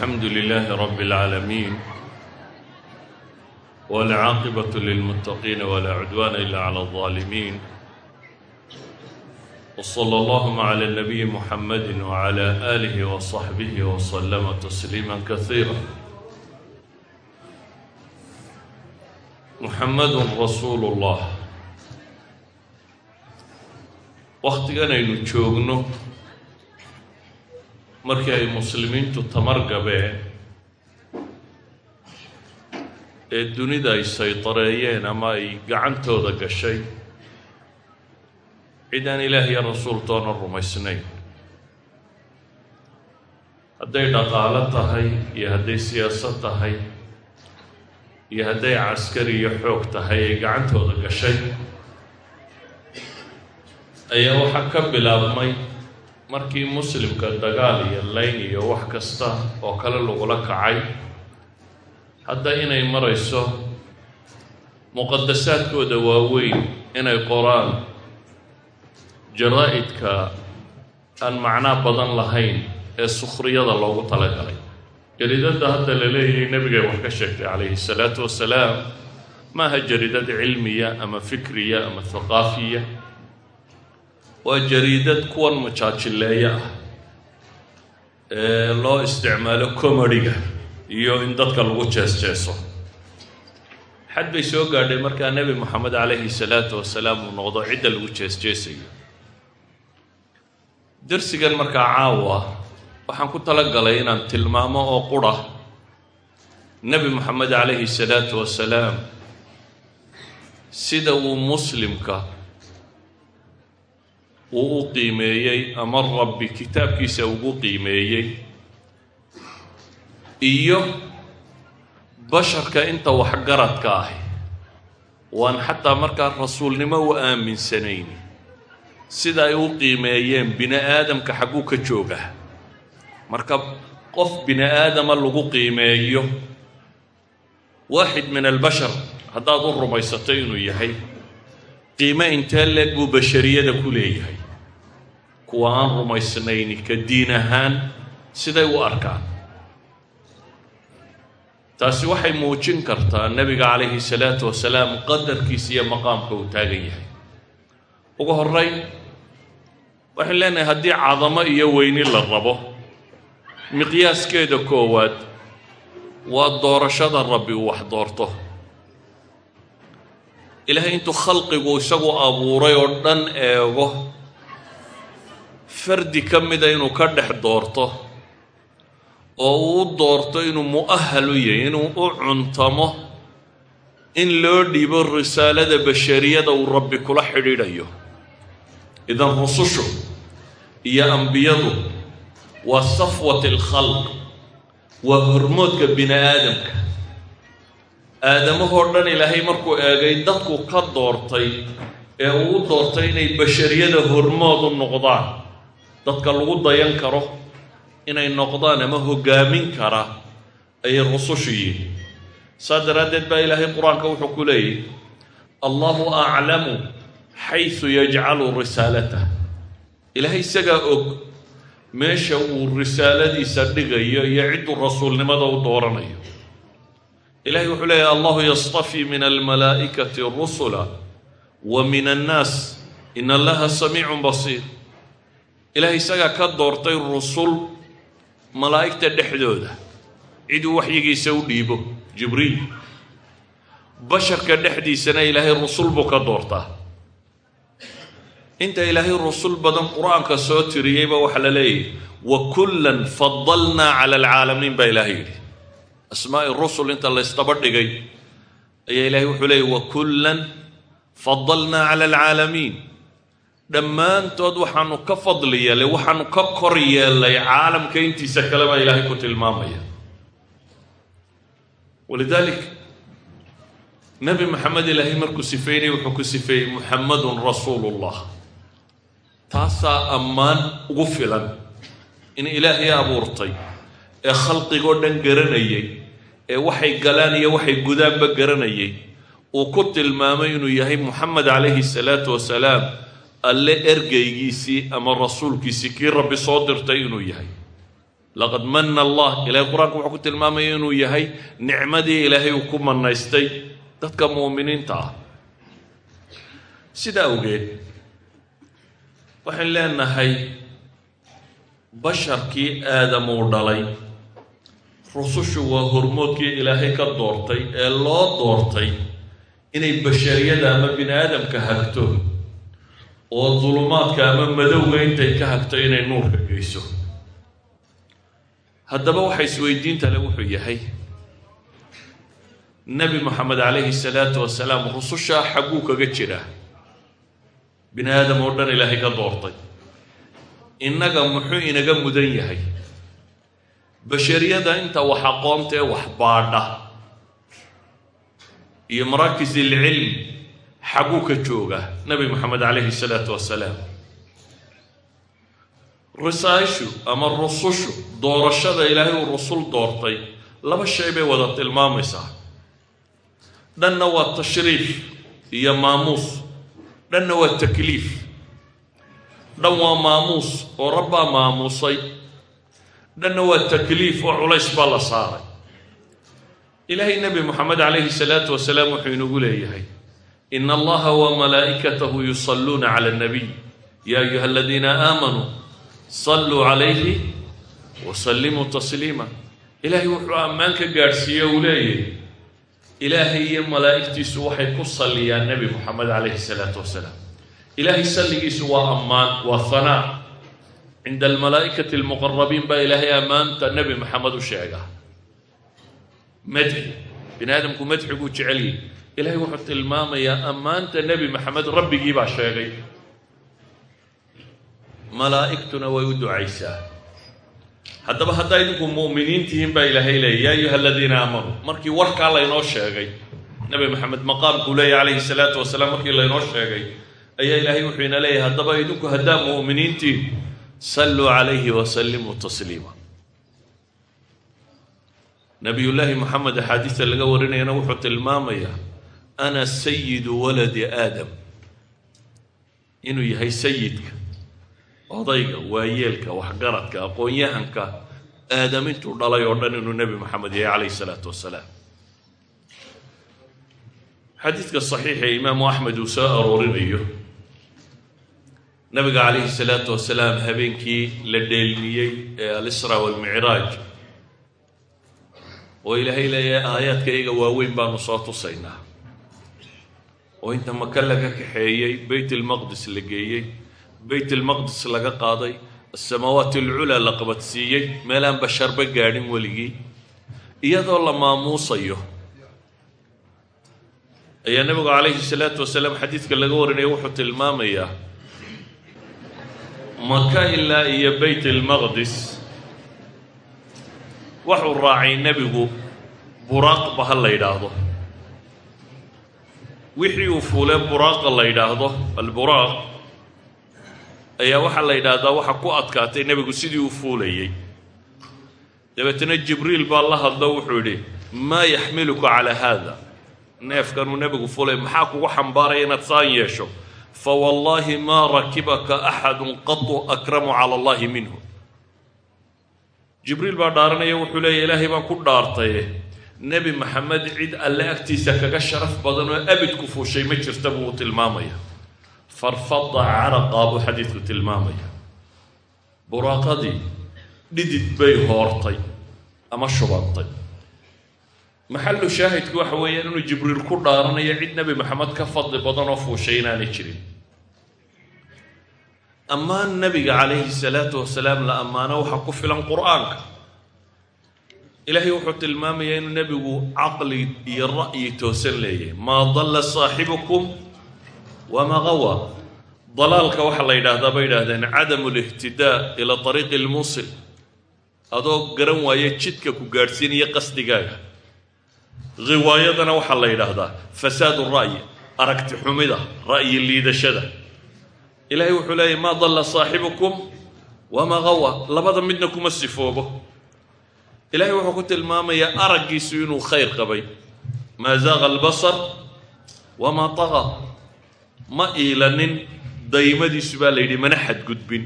الحمد لله رب العالمين والعاقبة للمتقين ولا عدوان إلا على الظالمين وصلى اللهم على النبي محمد وعلى آله وصحبه وسلم تسليما كثيرا محمد رسول الله wakhtigan aynu joogno markii ay muslimiintu tamar gabeen ee dunida ay saydareeyeen ama ay gacantooda gashay cid aan ilaah iyo rasuultoona rumaysnayn hadday dhaqaalo tahay iyo hadday siyaasad tahay iyo hadday caskari iyo xoog tahay ay gacantooda gashay ayaa waxaa ka bilaabmay markii muslimka dagaal iyo layn iyo wax kasta oo kale lagula kacay hadda inay marayso muqadasaadkooda waaweyn inay qoraan jaraa-idka aan macnaa badan lahayn ee sukhriyada loogu talagalay. Jaridadda hadda la leeyahay nebigay wax ka sheegtay calayhi salaatu wasalaam maaha jaridad cilmiya ama fikriya ama haqaafiya waa jariidad kuwan majaajileeya ah ee loo isticmaalo comediga iyo in dadka lagu jees-jeeso. Xad bay soo gaadhay markaa nebi moxamed calayhi salaatu wasalaam uu noqdo cidda lagu jees-jeesayo. Darsigan markaa caawa waxaan ku tala galay inaan tilmaamo oo qura. Nebi moxamed calayhi salaatu wasalaam sida uu muslimka uu u qiimeeyey ama rabbi kitaabkiisa ugu qiimeeyey. Iyo basharka inta waxgaradka ahi. Waan xataa markaa rasuulnimo u aaminsanayn. Sida ay u qiimeeyeen bini aadamka xagguu ka jooga. Marka qof bini aadama lagu qiimeeyo waaxid min albashar haddaad u rumaysato inuu yahay qiime intee leeg buu bashariyada ku leeyahay kuwa aan rumaysnayni ka diin ahaan siday u arkaan. Taasi waxay muujin kartaa nebiga calayhi salaatu wasalaam qadarkiisa iyo maqaamka uu taagan yahay. Ugu horreyn waxaan leenahay haddii cadamo iyo weyni la rabo miqyaaskeeda koowaad waa doorashada rabbi uu wax doorto. Ilaahay intuu khalqigu isagu abuuray oo dhan eego fardi ka mida inuu ka dhex doorto oo uu u doorto inuu mu'ahal u yahay inuu u cuntamo in loo dhiibo risaalada bashariyada uu rabbi kula xidhiidhayo. Idan rusushu iyo ambiyadu waa safwat alkhalq waa hormoodka bini aadamka. Aadamahoo dhan ilaahay markuu eegay dadku ka doortay ee uu u doortay inay bashariyada hormood u noqdaan dadka lagu dayan karo inay noqdaan ama hoggaamin kara ayay rusushu yihiin saa daraaddeed baa ilaahay qur'aanka wuxuu ku leeyahy allahu aclamu xaysu yajcalu risaalatah ilaahay isagaa og meesha uu risaaladiisa dhigayo iyo cidduu rasuulnimada u dooranayo. Ilahay wuxuu leeyahy allahu yastafii min almalaa'ikati rusula wa min annaas. In allaha samiicun basiir ilahay isagaa ka doortay rusul malaa'igta dhexdooda. Ciduu waxyigiisa u dhiibo jibriil. Basharka dhexdiisana ilaahay rusul buu ka doortaa. Inta ilaahay rusul badan qur'aanka soo tiriyeyba waxaa la leeyahy wa kullan fadalnaa cala alcaalamiin baa ilaahay yidhi. Asmaa'i rusul inta la ysdaba dhigay ayaa ilaahay wuxuu leeyay wa kullan fadalnaa cala alcaalamiin dhammaantood waxaanu ka fadli yeelay waxaanu ka kor yeelay caalamka intiisa kale baa ilaahay ku tilmaamaya. Walidaalik nebi maxamed ilaahay markuu sifeynaya wuxuu ku sifeeyey muxamadun rasuulullah. Taasaa ammaan ugu filan in ilaahay abuurtay ee khalqigoo dhan garanayay ee waxay galaan iyo waxay gudaanba garanayay. Uu ku tilmaamay inuu yahay moxamed calayhi salaatu wasalaam alle ergeygiisii ama rasuulkiisii kii rabbi soo dirtay inuu yahay. Laqad mana allah ilahay qur'aanku wuxuu ku tilmaamaya inuu yahay nicmadii ilaahay uu ku manaystay dadka mu'miniinta ah. Sida awgeed waxaan leenahay basharkii aadam uu dhalay rusushu waa hormoodkii ilaahay ka doortay ee loo doortay inay bashariyada ama bini aadamka hagto oo dulumaadka ama madowga intay ka hagto inay nuurka geyso. Haddaba waxa isweydiinta le wuxuu yahay nebi moxamed calayhi salaatu wasalaam rusushaa xagguu kaga jiraa bini aadam oo dhan ilaahay ka doortay. Innaga muxuu inaga mudan yahay? Bashariyada inta wax aqoontaee wax baadha. Iyo maraakis ilcilm xagguu ka jooga nebi moxamed calayhi salaatu wasalaam risaaishu ama rusushu doorashada ilaahay uu rusul doortay laba shay bay wada tilmaamaysaa. Dhanna waa tashriif iyo maamuus. Dhanna waa takliif. Dhan waa maamuus oo rabbaa maamuusay. Dhanna waa takliif oo culays baa la saaray. Ilaahay nebi moxamed calayhi salaatu wasalaam wuxuu inagu leeyahay ina allaha wa malaa'ikatahu yusalluuna cala annabiy ya ayuha aladiina aamanuu salluu calayhi wasallimuu tasliima ilaahay wuxuu ammaan ka gaadhsiiye uu leeyahy ilaahay iyo malaa'igtiisu waxay ku salliyaan nebi moxamed calayhi salaatu wasalaam ilaahay salligiisu waa ammaan waa hanaa cinda almalaa'ikati almuqarabiin baa ilaahay ammaanta nebi moxamed u sheegaa madxi bini aadamku madxiguu jecelyihi ilaahay wuxuu tilmaamayaa ammaanta nebi moxamed rabbigii baa sheegay. Malaa'igtuna way u ducaysaa. Haddaba haddaa idinku mu'miniin tihiin baa ilaahay leeyay yaa ayuha aladiina aamanuu markii warkaa laynoo sheegay nebi moxamed maqaamkuu leeyahy calayhi salaatu wasalaam markii laynoo sheegay ayaa ilaahay wuxuu ina leeyahay haddaba idinku haddaa mu'miniintiin salluu calayhi wasallimuu tasliima. Nabiyullaahi moxamed axaadiista laga warinayana wuxuu tilmaamayaa ana sayidu waladi aadam. Inuu yahay sayidka odayga waayeelka waxgaradka aqoon-yahanka aadam intuu dhalay oo dhan inuu nebi moxamed yahay calayhi salaatu wasalaam xadiidka saxiixa imaamu axmed uu soo aroorinayo nabiga calayhi salaatu wasalaam habeenkii la dheelmiyey ee alisra walmicraaj oo ilaahay leeyahay aayaadka iyaga waaweyn baanu soo tusaynaa oo inta maka laga kaxeeyey beyt almaqdis la geeyey beyt almaqdis laga qaaday asamaawaat alculaa la qabadsiiyey meelaan basharba gaadhin weligii. Iyadoo la maamuusayo ayaa nabigu calayhi salaatu wasalaam xadiidka laga warinaya wuxuu tilmaamayaa maka ilaa iyo beyt almaqdis waxuu raacay nebigu buraaqba ha la yidhaahdo wixii uu fuulee buraaqa la yidhaahdo alburaaq ayaa waxaa la yidhaahdaa waxa ku adkaatay nebigu sidii uu fuulayey dabeetana jibriil baa la hadlo wuxuu yidhi maa yaxmiluka calaa haada neefkanuu nebigu fulay maxaa kugu xambaaraya inaad saan yeesho? Fa wallaahi maa rakibaka axadun qatu akramu cala allahi minhu. Jibriil baa dhaaranaya wuxuu leeya ilaahay baan ku dhaartaye nebi maxamed cid alle agtiisa kaga sharaf badan oo abidku fuushay ma jirta buu tilmaamaya. Farfada caraqaa buu xadiidku tilmaamaya. Buraaqadii dhidid bay hoortay ama shubantay maxallu shaahidku waxa weeyaan inuu jibriil ku dhaaranayo cid nebi maxamed ka fadli badan oo fuushay inaanay jirin. Ammaan nebiga calayhi salaatu wasalaam la ammaano waxaa ku filan qur'aanka ilaahay wuxuu tilmaamayaa inuu nebigu caqli iyo ra'yi toosan leeyahay maa dalla saaxibukum wamaa qawa dalaalka waxaa la yidhaahdaa bay yidhahdeen cadamu lihtidaa ila ariiqi lmusil adoo garan waaye jidka ku gaadhsiinaya qasdigaaga. Hiwaayadana waxaa la yidhaahdaa fasaadu ra'yi aragti xumida ra'yi liidashada. Ilaahay wuxuu leeyahy maa dalla saaxibukum wamaa qawa labada midna kuma sifoobo ilaahay wuxuu ku tilmaamayaa araggiisu inuu khayr qabay. Maa zaaqa albasar wamaa taqa ma iilanin daymadiisu baa la yidhi mana xadgudbin.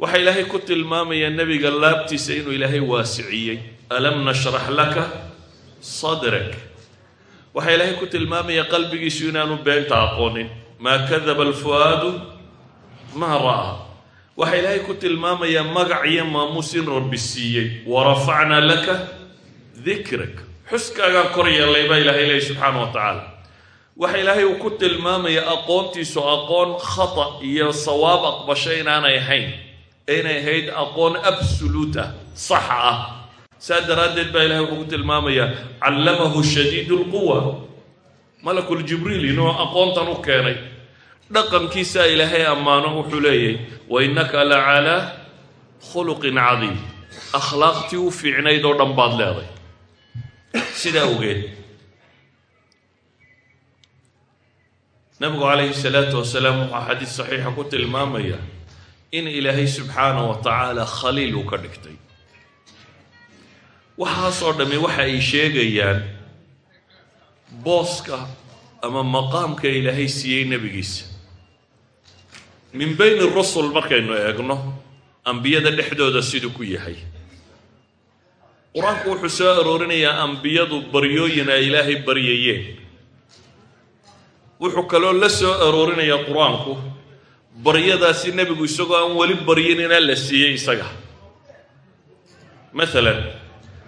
Waxaa ilaahay ku tilmaamayaa nebiga laabtiisa inuu ilaahay waasiciyey. Alam nashrax laka sadrak. Waxaa ilaahay ku tilmaamayaa qalbigiisu inaanu beenta aqoonin. Maa kadaba alfu'aadu maa ra'aa waxaa ilaahay ku tilmaamayaa magac iyo maamuus in rabbi siiyey. Warafacnaa laka dikrak xuskaagaan kor yeellay baa ilahay leeyahy subxaana wa tacaala. Waxa ilaahay uu ku tilmaamaya aqoontiisu aqoon khata iyo sawaab aqbasho inaanay ahayn ee inay ahayd aqoon absoluut ah saxa ah. Saa daraaddeed baa ilahay wuxuu ku tilmaamayaa callamahu shadiidu lquwa malakuljibriil inuu aqoontan u keenay dhaqankiisaa ilaahay ammaano wuxuu leeyahy wa innaka la calaa khuluqin cadiim. Akhlaaqtii u fiicnayd oo dhan baad leeday. Sidaa ogeed nabigu calayhi salaatu wasalaam waxaa xadiis saxiixa ku tilmaamaya in ilaahay subxaanah wa tacaala khaliil uu ka dhigtay. Waxaasoo dhammi waxa ay sheegayaan booska ama maqaamka ilaahay siiyey nebigiisa min bayni rusul markaynu eegno ambiyada dhexdooda siduu ku yahay. Qur'aanku wuxuu soo aroorinayaa ambiyadu baryooyin ay ilaahay baryayeen. Wuxuu kaloo la soo aroorinayaa qur'aanku baryadaasi nebigu isagoo aan weli baryin inaa la siiyey isaga. Maalan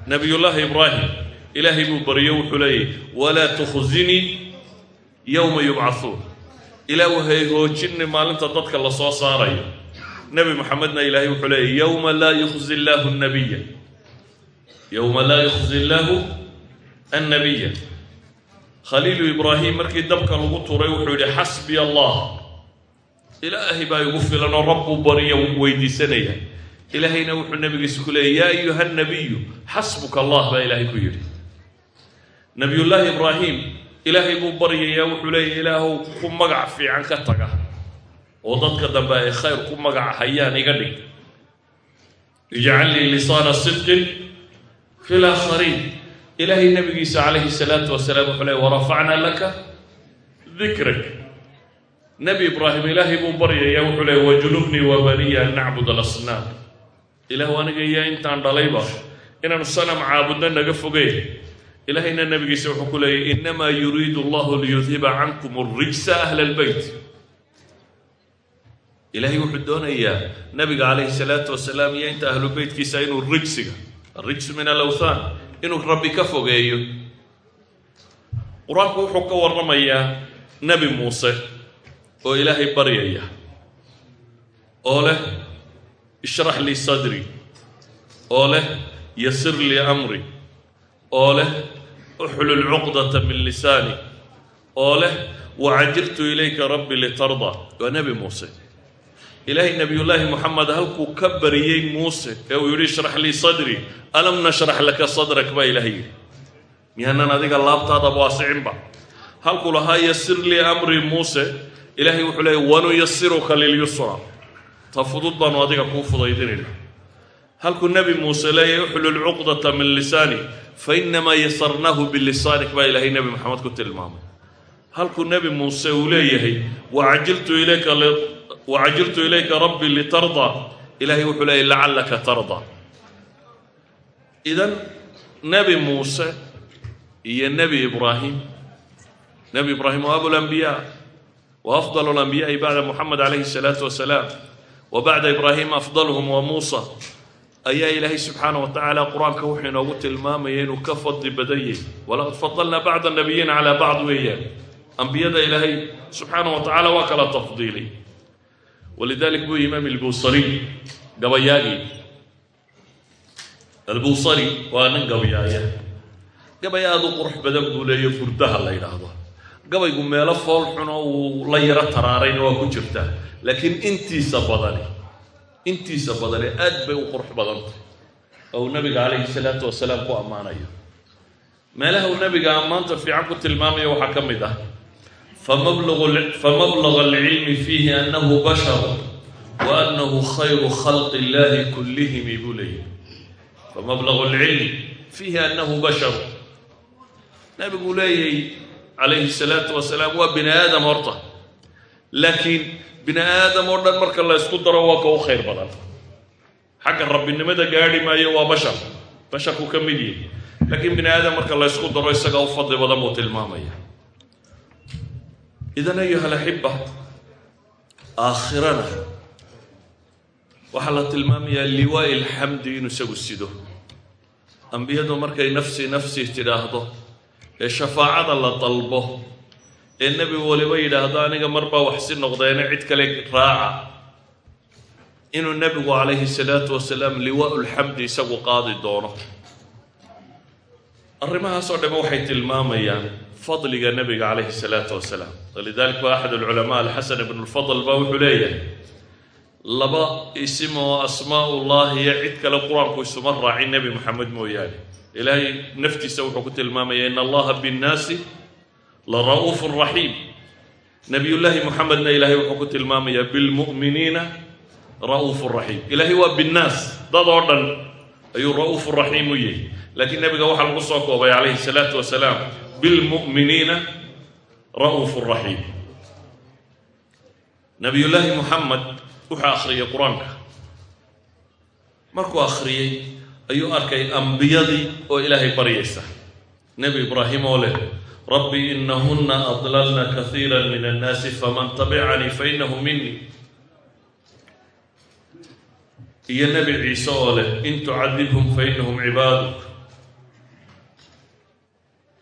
nebiyullaahi ibraahim ilaahay buu baryo wuxuu leeyahy walaa tukhzinii yowma yubcahuun ilaahu hay hoojinni maalinta dadka la soo saarayo. Nebi moxamedna ilaahay wuxuu leeyahy yowma laa yukhzi llaahu nabiya yowma laa yukhzi llaahu annabiya khaliilu ibraahim markii dabka lagu turay wuxuu yidhi xasbiya allah ilaahay baa igu filan oo rabbuu baryo weydiisanaya ilaahayna wuxuu nebigiisa ku leeyay yaa ayuha nabiyu xasbuka allah baa ilaahay ku yidhi. Nebiyullaahi ibraahim ilaahay buu baryayaa wuxuu leeyahy ilaahow ku magac fiican ka taga oo dadka dambe ay khayr ku magac hayaan iga dhig. Ijcal lii lisaana sidqin fi laakhariin ilaahay nebigiisa calayhi salaatu wasalaam wuxuu leey warafacnaa laka dikrak. Nebi ibraahim ilaahay buu baryayaa wuxuu leey wajunubnii wa baniya an nacbud alasnaam. Ilaahu aniga iyo intaan dhalayba inaanu sanam caabudno naga fogeen ilaahayna nebigiisa wuxuu ku leeyay innamaa yuriidu allahu liyudhiba cankum alrijsa ahla albeyt ilaahay wuxuu doonayaa nabiga calayhi salaatu wasalaam iyo inta ahlu beytkiisa inuu rijsiga alrijsu min alawthaan inuu rabbi ka fogeeyo. Qur'aanku wuxuu ka warramayaa nebi muuse oo ilaahay baryaya oo leh ishrax lii sadri oo leh yasir lii amri oo leh uxlul cuqdata min lisaani oo leh wacajirtu ilayka rabbi litardaa waa nebi muuse. Ilaahay nebiyullaahi moxamed halkuu ka bariyey muuse ee uu yidhi ishrax lii sadri alam nashrax laka sadrak baa ilaahay yidhi. Miyaanan adiga laabtaada waasicinba halkuu lahaa yasir lii amri muuse. Ilaahay wuxuu leeyay wanuyasiruka lilyusra ta fudud baanu adiga kuu fudaydinayna halkuu nebi muuse leeyahy uxlul cuqdata min lisaani fa inamaa yasarnaahu bilisaanik baa ilaahay nebi moxamed ku tilmaamay. Halkuu nebi muuse uu leeyahay wacajiltu ilayka rabbi litardaa ilaahay wuxuu leeyahy lacallaka tardaa idan nebi muuse iyo nebi ibraahim nebi ibraahim waa abulambiyaa wa afdal alambiyaai bacda muxamed calayhi salaatu wasalaam wa bacda ibraahim afdalhum wa muusa ayaa ilaahay subxaana wa tacaala qur'aanka wuxuu inoogu tilmaamaya inuu ka fadli badan yahy walaqad fadalnaa bacda nabiyiina calaa bacd weeyaan. Ambiyada ilaahay subxaana wa tacaala waa kala tafdiilay. Walidalik buu imaam albusari gabayaagii. Albusari waa nin gabayaaya. Gabay aada u qurux badan buu leeyo burdaha la yidhaahdo. Gabaygu meelo fool xuno uu la yaro taraarayna waa ku jirtaa laakiin intiisa badani intiisa badanee aad bay u qurux badantahy ou nabiga calayhi salaatu wasalaam ku ammaanayo. Meelaha uu nabiga ammaanta fiican ku tilmaamaya waxaa ka mid ah famablag alcilmi fiihi anahu bashar wa khayru khalqi illahi kullihim buu leeyahy famablagu lcilmi fiihi anahu basharu nabiguu leeyahy calayhi salaatu wasalaam waa bini aadam horta laakiin bini aadam oo dhan marka la ysku daro waa ka u khayr badan. Xagga rabbinimada gaadhi maayo waa bashar. Basharku ka mid yihi laakiin bini aadam marka la ysku daro isaga u fadli badan buu tilmaamaya. Idan ayuha alaxiba aakhirana waxaa la tilmaamayaa liwaa'i alxamdi inuu isagu sido. Ambiyadu markay nafsi nafsi tidhaahdo ee shafaacada la dalbo ee nebi waliba yidhaahdo aniga marbaa waxsi noqdeena cid kale raaca. Inuu nebigu calayhi salaatu wasalaam liwaa'u lxamdi isagu qaadi doono. Arrimahaasoo dhamme waxay tilmaamayaan fadliga nebiga calayhi salaatu wasalaam. Walidalik ba axad alculamaa alxasan ibnu lfadl ba wuxuu leeyahay laba isim oo asmaa ullahi iyo cid kale qur'aanku isuma raacin nebi moxamed mooyaane. Ilaahay naftiisa wuxuu ku tilmaamaya in allaha binnaasi la ra'uufu raxiim nebiyullaahi moxamedna ilaahay wuxuu ku tilmaamayaa bilmu'miniina ra'uufu raxiim ilaahay waa binnaas dad oo dhan ayuu ra'uufu raxiim u yahay. Laakiin nebiga waxaa lagu soo koobay calayhi salaatu wasalaam bilmu'miniina ra'uufu raxiim nebiyullaahi moxamed wuxuu akhriyay qur'aanka. Markuu akhriyey ayuu arkay ambiyadii oo ilaahay baryaysa. Nebi ibraahim oo leh rabbi inahuna adlalna kaiira min annaasi faman tabicanii fainahu minii iyo nebi ciise oo leh in tucadibhum fainahum cibaaduk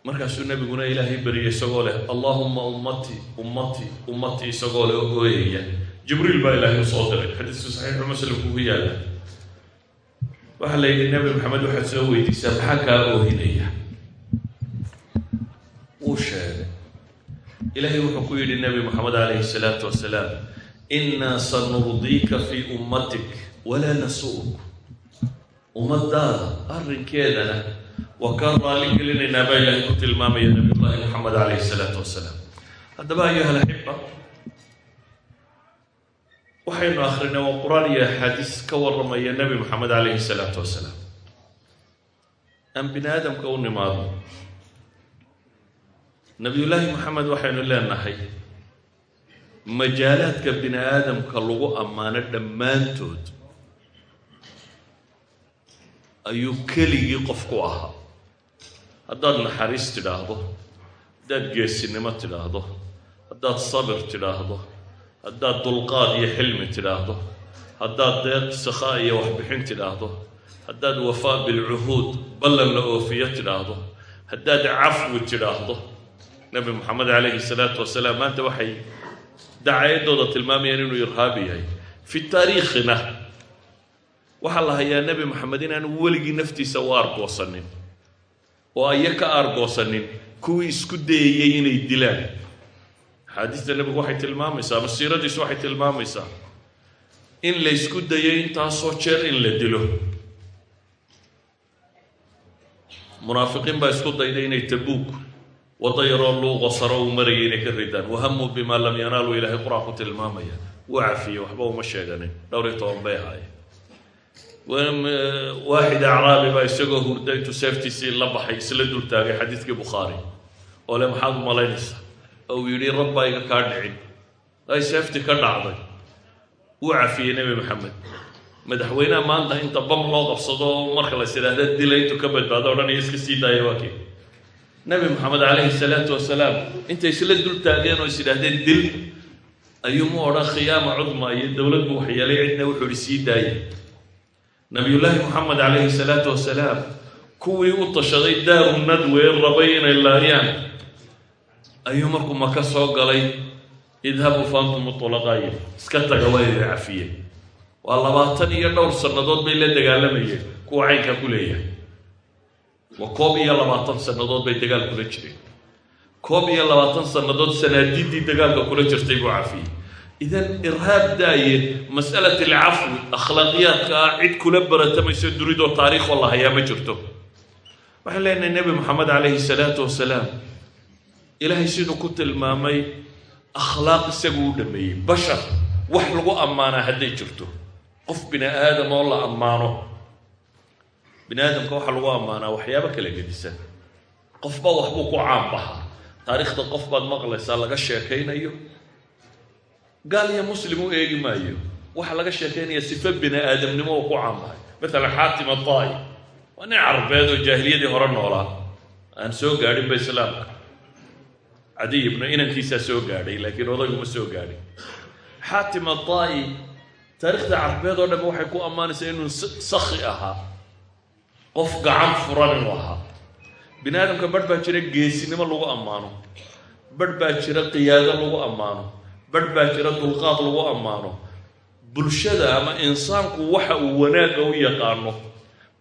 markaasuu nebiguna ilaahay baryay isagoo leh allahuma ummatii ummatii ummatii isagoo leh oo ooyaya jibriil baa ilaahay u soo diray xadiisku saxiixu muslimku ku yaalla waxaa la yidhi nebi maxamed waxaad soo weydiisaa maxaa kaa oohinaya ilaahay wuxuu ku yidhi nebi moxamed calayhi salaatu wasalaam innaa sanurdiika fii ummatik walaa nasu'uk ummadaada arrinkeedana waa kaa raali gelinaynaa baa ilaahay ku tilmaamaya nabiyullaahi moxamed calayhi salaatu wasalaam haddaba ayuha alaxiba waxaynu akrinay waa qur'aan iyo axaadiis ka warramaya nebi moxamed calayhi salaatu wasalaam aan bini aadamka u nimaado nebiyullaahi moxamed waxaynu leenahay majaalaadka bini aadamka lagu ammaano dhammaantood ayuu keligii qof ku ahaa. Haddaad naxariis tidhaahdo haddaad geesinimo tidhaahdo haddaad sabir tidhaahdo haddaad dulqaad iyo xilmi tidhaahdo haddaad deeq sakhaa iyo waxbixin tidhaahdo haddaad wafaa bilcuhuud ballan la oofiyo tidhaahdo haddaad cafwi tidhaahdo nebi moxamed calayhi salaatu wasalaam maanta waxay dacayaddooda tilmaamayaan inuu irhaabi yahay. Fi taariikhina waxaa la hayaa nebi moxamed inaanu weligii naftiisa u aargoosanin oo aya ka aargoosanin kuwii isku dayayey inay dilaan. Axaadiista nebigu waxay tilmaamaysaa ama siiradiisu waxay tilmaamaysaa in la ysku dayay intaasoo jeer in la dilo. Munaafiqiin baa isku dayday inay tabuug waddo yaroo luuqo saro uu marayay inay ka ridaan wahamuu bimaa lam yanaaluu ilaahay qur'aan ku tilmaamaya wuu cafiyey waxba uma sheeganin dhowr iyo toban bay ahaayeen waaxid acraabi baa isagoo hurda intuu seeftiisii la baxay isla dul taagay xadiidkii bukhaari oo le maxaad u malaynaysaa oo uu yidhi rab baa iga kaa dhicin ay seefti ka dhacday wuu cafiyey nebi maxamed madaxweynaha maanta inta bam loo qabsado marka la is idhaahda dila intuu ka badbaado o dhan iyo iska daaya nebi moxamed calayhi salaatu wasalaam intay isla dul taageen oo is idhaahdeen dil ayuu mu odhan khiyaama cudma iyo dowlad buu waxyeelay cidna wuxuu sii daaya nabiyullaahi moxamed calayhi salaatu wasalaam kuwii u tashaday daaru nadwe rabay inay laayaan ayuu markuu maka soo galay idhabuu faantum mulaqaayi iska taga waa cafiye waa labaatan iyo dhowr sannadood bay la dagaalamayeen kuwa caynkaa ku leeyahay waa koob iyo labaatan sannadood bay dagaal kula jireen koob iyo labaatan sannadood sanaadiddii dagaalka kula jirtay buu cafiyey idan irhaab daaye mas'alat alcafwi akhlaaqiyaadka ah cid kula baratamayso duridoo taariikhoo la hayaa ma jirto waxaan leenahay nebi moxamed calayhi salaatu wasalaam ilaahay siduu ku tilmaamay akhlaaq isagu u dhameeyey bashar wax lagu ammaanaa hadday jirto qof bini aadam oo la ammaano bini aadamka waxaa lagu ammaanaa waxyaabo kala gedisan qofba waxbuu ku caanbaxaa taariikhda qof baad maqlaysaa laga sheekaynayo. Gaal iyo muslim u eegi maayo. Waxaa laga sheekaynaya sifo bini aadamnimo uu ku caanbahay maalan xaatim adaa'i waa nin carbeed oo jaahiliyadii hore noolaa. Aan soo gaadhinba islaamka cadiy ibnu inankiisaa soo gaadhay laakiin odayguma soo gaadhin xaatim adaa'i taarikhda carbeed oo dhan waxay ku ammaanaysaa inuu sakhi ahaa qof gacan furan inuu ahaa. Bini aadamka barh baa jira geesinimo lagu ammaano. Barh baa jira qiyaado lagu ammaano. Barh baa jira dulqaad lagu ammaano. Bulshada ama insaanku waxa uu wanaagga u yaqaano.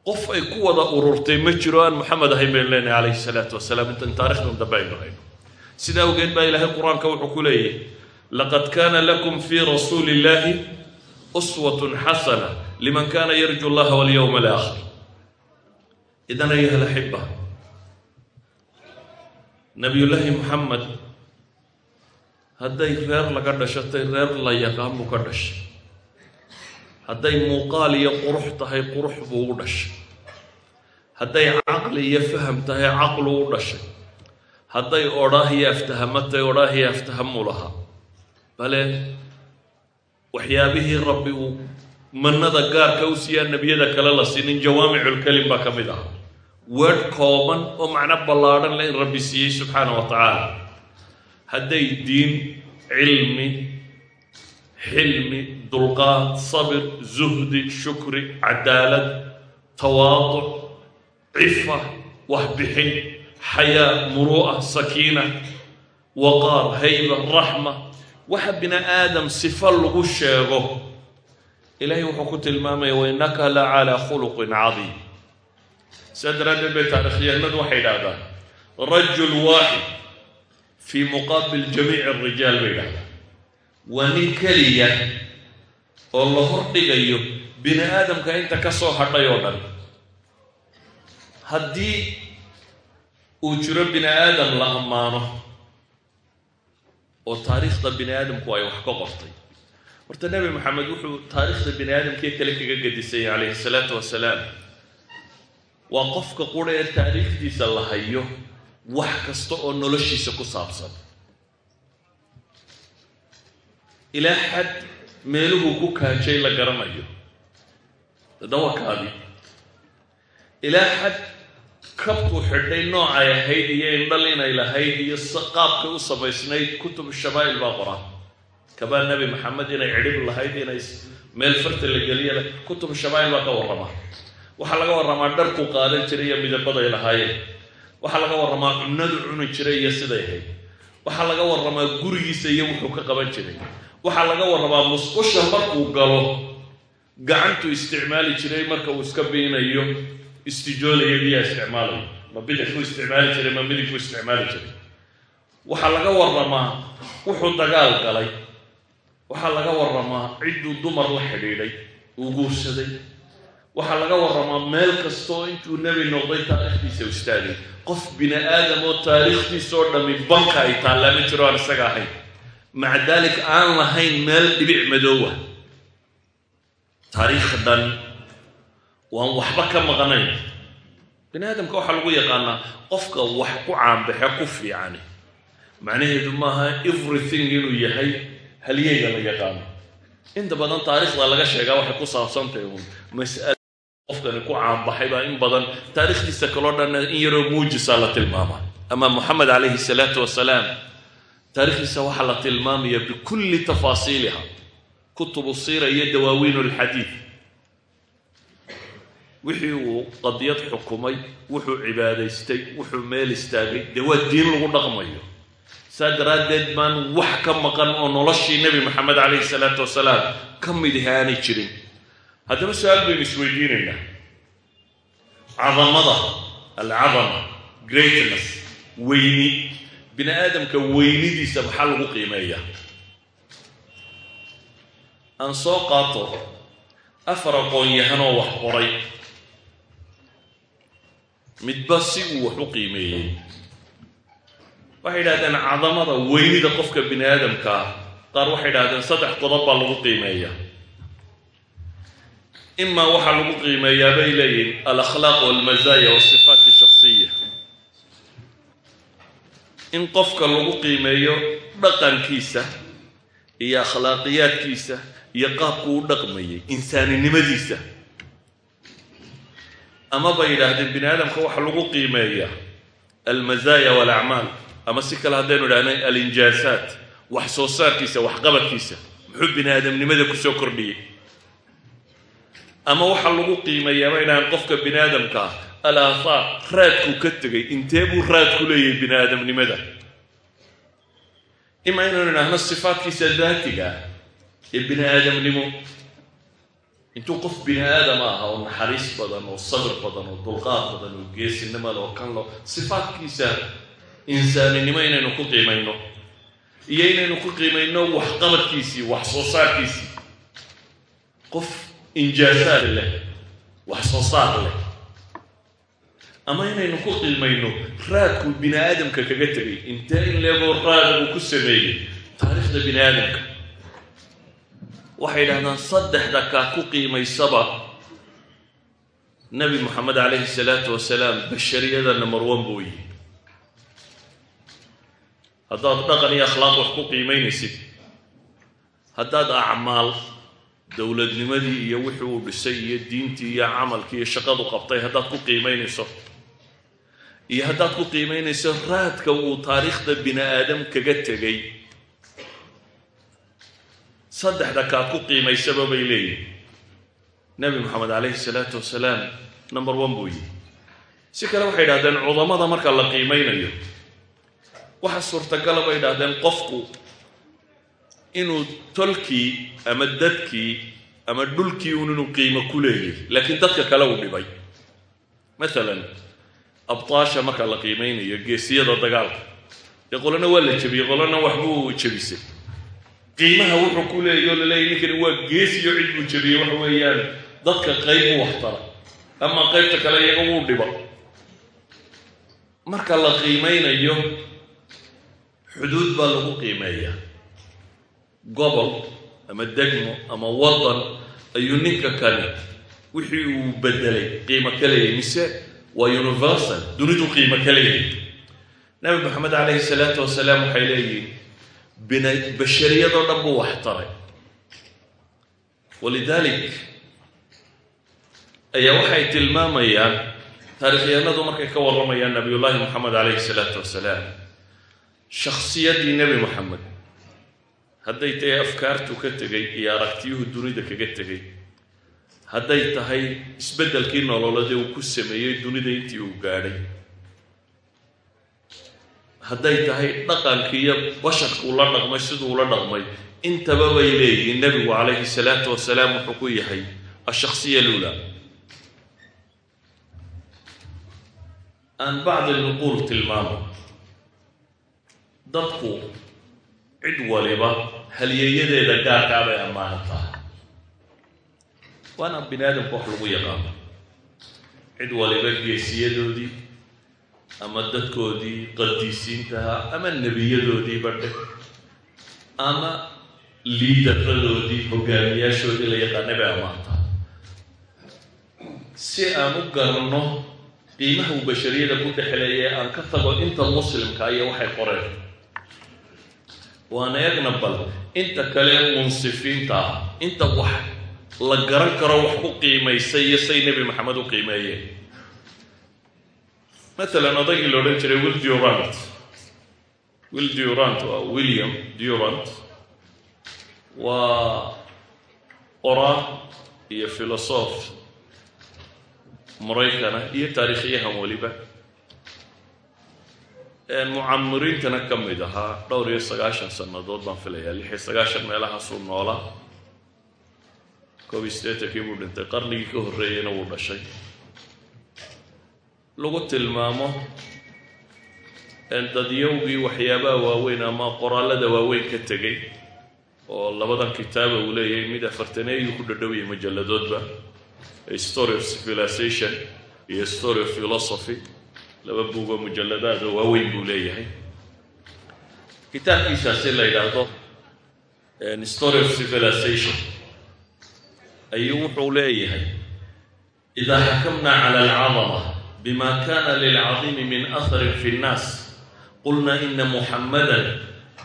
Qof ay ku wada ururtay ma jiro aan moxamed ahayn baynu leenahay calayhi salaatu wasalaam. Intan taarikhdan dambe aynu hayno sidaa awgeed baa ilaahay qur'aanka wuxuu ku leeyahy laqad kaana lakum fii rasuuli illahi uswatun xasana liman kana yarju allaha walyowma alaakhir idan ayuha alaxiba nabiyullaahi moxamed hadday reer laga dhashatay reer la yaqaan buu ka dhashay. Hadday muuqaal iyo qurux tahay qurux buu u dhashay. Hadday caqli iyo faham tahay caqlu u dhashay. Hadday odhaah iyo aftahamo tahay odhaah iyo aftahamuu lahaa. Bale waxyaabihii rabbi uu manada gaarka u siiyaa nebiyada kale la siinin jawaamiculkelim baa ka mid ah weedh kooban oo macno ballaadhan le in rabbi siiyey subxaana wa tacaala hadday diin cilmi xilmi dulqaad sabir zuhdi shukri cadaalad tawaaduc cifa waxbixin xayaa muru'a sakiina waqaar hayba raxma. Waxa bini aadam sifo lagu sheego ilaahay wuxuu ku tilmaamaya wainaka la calaa khuluqin cadiim sidaa daraaddeed bay taarikhyahanadu waxay idhahdaan rajul waaxid fii muqaabil jamiici arijaal bay idhahdaan waa nin keliya oo la hordhigayo bini aadamka inta ka soo hadhay oo dhan. Haddii uu jiro bini aadam la ammaano oo taariikhda bini aadamku ay wax ka qortay. Horta nebi maxamed wuxuu taariikhda bini aadamkii kale kaga gedisay calayhi salaatu wasalaam waa qofka qura ee taariikhdiisa la hayo wax kasta oo noloshiisa ku saabsan. Ilaa xad meeluhuu ku kaajay la garanayo. Dawakaadi ilaa xad kabtuu xidhay noocay ahayd iyo indhal inay lahayd iyo qaabkay u samaysnayd kutub shamaa'il baa qoran. Kabaa nebi maxamed inay cidhib lahayd inay meel farta la geliya kutub shamaa'il baa ka warramaa waxaa laga warramaa dharkuu qaadan jiray iyo midabaday lahaayeen. Waxaa laga warramaa cunadu cuni jiray iyo siday ahayd. Waxaa laga warramaa gurigiisa iyo wuxuu ka qaban jiray. Waxaa laga warramaa musqusha markuu galo gacantuu isticmaali jiray marka uu iska biinayo istijoolayo biyaa isticmaalayo. Ma bidix isticmaali jiray ma midig isticmaali jiray. Waxaa laga warramaa wuxuu dagaal galay. Waxaa laga warramaa cidduu dumar la xidhiidhay uu guursaday waxaa laga warramaa meel kastaoo intuu nebi noqday taariikhdiisa istaagay. Qof bini aadam oo taariikhdiisa oo dhammi banka ay taallaa ma jiro aan isaga ahayn. Maca daalik aan lahayn meel dhibic madoowa. Taariikh dhan waan waxba ka maqnayn bini aadamka waxaa lagu yaqaanaa qofka wax ku caanbaxe ku fiicani macnaheedu maaha everything inuu yahay halyeyga la yaqaano. Inta badan taariikhda laga sheegaa waxay ku saabsantahay uun. Mas'ala qofkani ku caanbaxay baa in badan taariikhdiisa kaloo dhan in yaroo muujisaa la tilmaamaa ama moxamed calayhi salaatu wasalaam taarikhdiisa waxaa la tilmaamaya bikulli tafaasiiliha kutubu siira iyo dawaawiin alxadiid wixii uu qadiyad xukumay wuxuu cibaadaystay wuxuu meel istaagay dee waa diin lagu dhaqmayo. Saa daraaddeed baan wax ka maqan oo noloshii nebi maxamed calayhi salaatu wasalaam ka mid ahi aanay jirin haddaba su'aal baynu isweydiinaynaa cadamada alcadama greatness weyni. Bini aadamka weynidiisa maxaa lagu qiimeeyaa? Aan soo qaato afar aqoon-yahanoo wax qoray. Midba si uu wax u qiimeeyey. Waxay yidhahdeen cadamada weynida qofka bini aadamkaa qaar waxay yidhahdeen saddex qodob lagu qiimeeyaa imaa waxaa lagu qiimeeyaa bay leeyihiin alakhlaaq walmazaaya wasifaat shaksiya in qofka lagu qiimeeyo dhaqankiisa iyo akhlaaqiyaadkiisa iyo qaabku u dhaqmayay insaaninimadiisa ama bay yidhaahdeen bini aadamka waxa lagu qiimeeyaa almazaaya walacmaal ama si kale haddaynu idhahnay alinjaasaat wax soo saarkiisa waxqabadkiisa muxuu bini aadamnimada ku soo kordhiyey ama waxaa lagu qiimeeyaa bay idhahdeen qofka bini aadamka ah raadkuu ka tegay intee buu raad ku leeyahay bini aadamnimada ima inaynu idhaahno sifaadkiisa daatiga ah ee bini aadamnimo intuu qof bini aadama ah oo naxariis badan oo sabir badan oo dulqaad badan oo geesinimo le oo kan lo sifaadkiisa insaaninimo inaynu ku qiimayno. Iyo inaynu ku qiimayno waxqabadkiisii wax soo saarkiisii. Qof injaasaad leh wax soo saar leh. Ama inaynu ku qiimayno raadkuu bini aadamka kaga tegay intee in leegoo raad uu ku sameeyey taariikhda bini aadamka waxay yidhahdaan saddexda kaa ku qiimaysaba nebi moxamed calayhi salaatu wasalaam bashariyada number one buu yihi haddaad dhaqan iyo akhlaaq wax ku qiimaynaysid haddaad acmaal dowladnimadii iyo wixii uu dhisay iyo diintii iyo camalkii iyo shaqadu qabtay haddaad ku qiimaynayso. Iyo haddaad ku qiimaynayso raadka uu taariikhda bini aadam kaga tegay. Saddexda kaad ku qiimaysaba bay leeyihiin nebi moxamed calayhi salaatu wasalaam number one buu yihi si kale waxay idhahdeen cudamada marka la qiimaynayo waxa suurtagala bay idhahdeen qofku inuu tolkii ama dadkii ama dhulkii un inuu qiimo ku leeyahy laakiin dadka kale uu dhibay. Maalan abtaasha marka la qiimaynayo geesiyada dagaalka dee qolana waa la jebiyey qolana waxbuu jebisay. Qiimaha wuxuu ku leeyahy o laleeyahy ninkani waa geesiyo cid buu jebiyey waxa weeyaan dadka qayb u waxtara ama qaybta kale iyaga wuu dhiba marka la qiimaynayo xuduud baa lagu qiimeeyaa gobol ama degmo ama wadan ayuu ninka kani wixii uu bedelay qiimo ka mise waa universal dunidu qiimo ka nabi maxamed calayhi salaatu wasalaam waxay leeyihiin bina bashariyadoo dhan buu wax taray. Ayaa waxay tilmaamayaan taarikhyahanadu markay ka warramayaan nabiyullaahi moxamed calayhi salaatu wasalaam shakhsiyaddii nebi moxamed hadday tahay afkaartu ka tegay iyo aragtiyuhu dunida kaga tegay hadday tahay isbeddelkii nololade uu ku sameeyey dunida intii uu gaadhay. Hadday tahay dhaqankii iyo basharkuu la dhaqmay siduu ula dhaqmay intaba bay leeyihiin nebigu calayhi salaatu wasalaam wuxuu ku yahay ashakhsiya lula aan bacdi nuquul tilmaamo. Dadku cid waliba halyeeyadeeda gaarkaa bay ammaano tahay waana bini aadamka wax lagu yaqaano. Cid waliba geesiyadoodii ama dadkoodii qadiisiintaha ama nebiyadoodii badhe ama liidaradoodii hogaamiyaashoodii la yaqaanay bay ammaantaa si aan u garanno qiimaha uu bashariyada ku dhexleeya aan ka tago inta muslimka iyo waxay qoreen waana eegna bal. Inta kale munsifiinta ah inta wax la garan karo wax ku qiimaysay iyo say nebi maxamed u qiimeeyeen maalan odaygii la odhan jiray will durant. Will durant waa william durant. Waa qoraa iyo filosof maraykana iyo taariikhyahan weliba mucamiriintana ka mid ahaa dhowr iyo sagaashan sannadood baan filayaa lix iyo sagaashan meelahaasuu noolaa koob iyo siddeetankii buu dhintay. Qarnigii ka horreeyeyna wuu dhashay. Lagu tilmaamo dadyowgii waxyaabaha waaweyn ama qoraallada waaweyn ka tegay oo labadan kitaaba uu leeyahay mid afartaneeyuu ku dhadhowiyay majalladoodba story of civilization iyo story of philosophy laba buugoo mujalladaada waaweyn buu leeyahay kitaabkiisaasi la yidhaahdo story of civilization ayuu wuxuu leeyahay idaa xakamna cala alcadama bima kana lilcadiimi min aharin fi nnaas qulna ina muxamada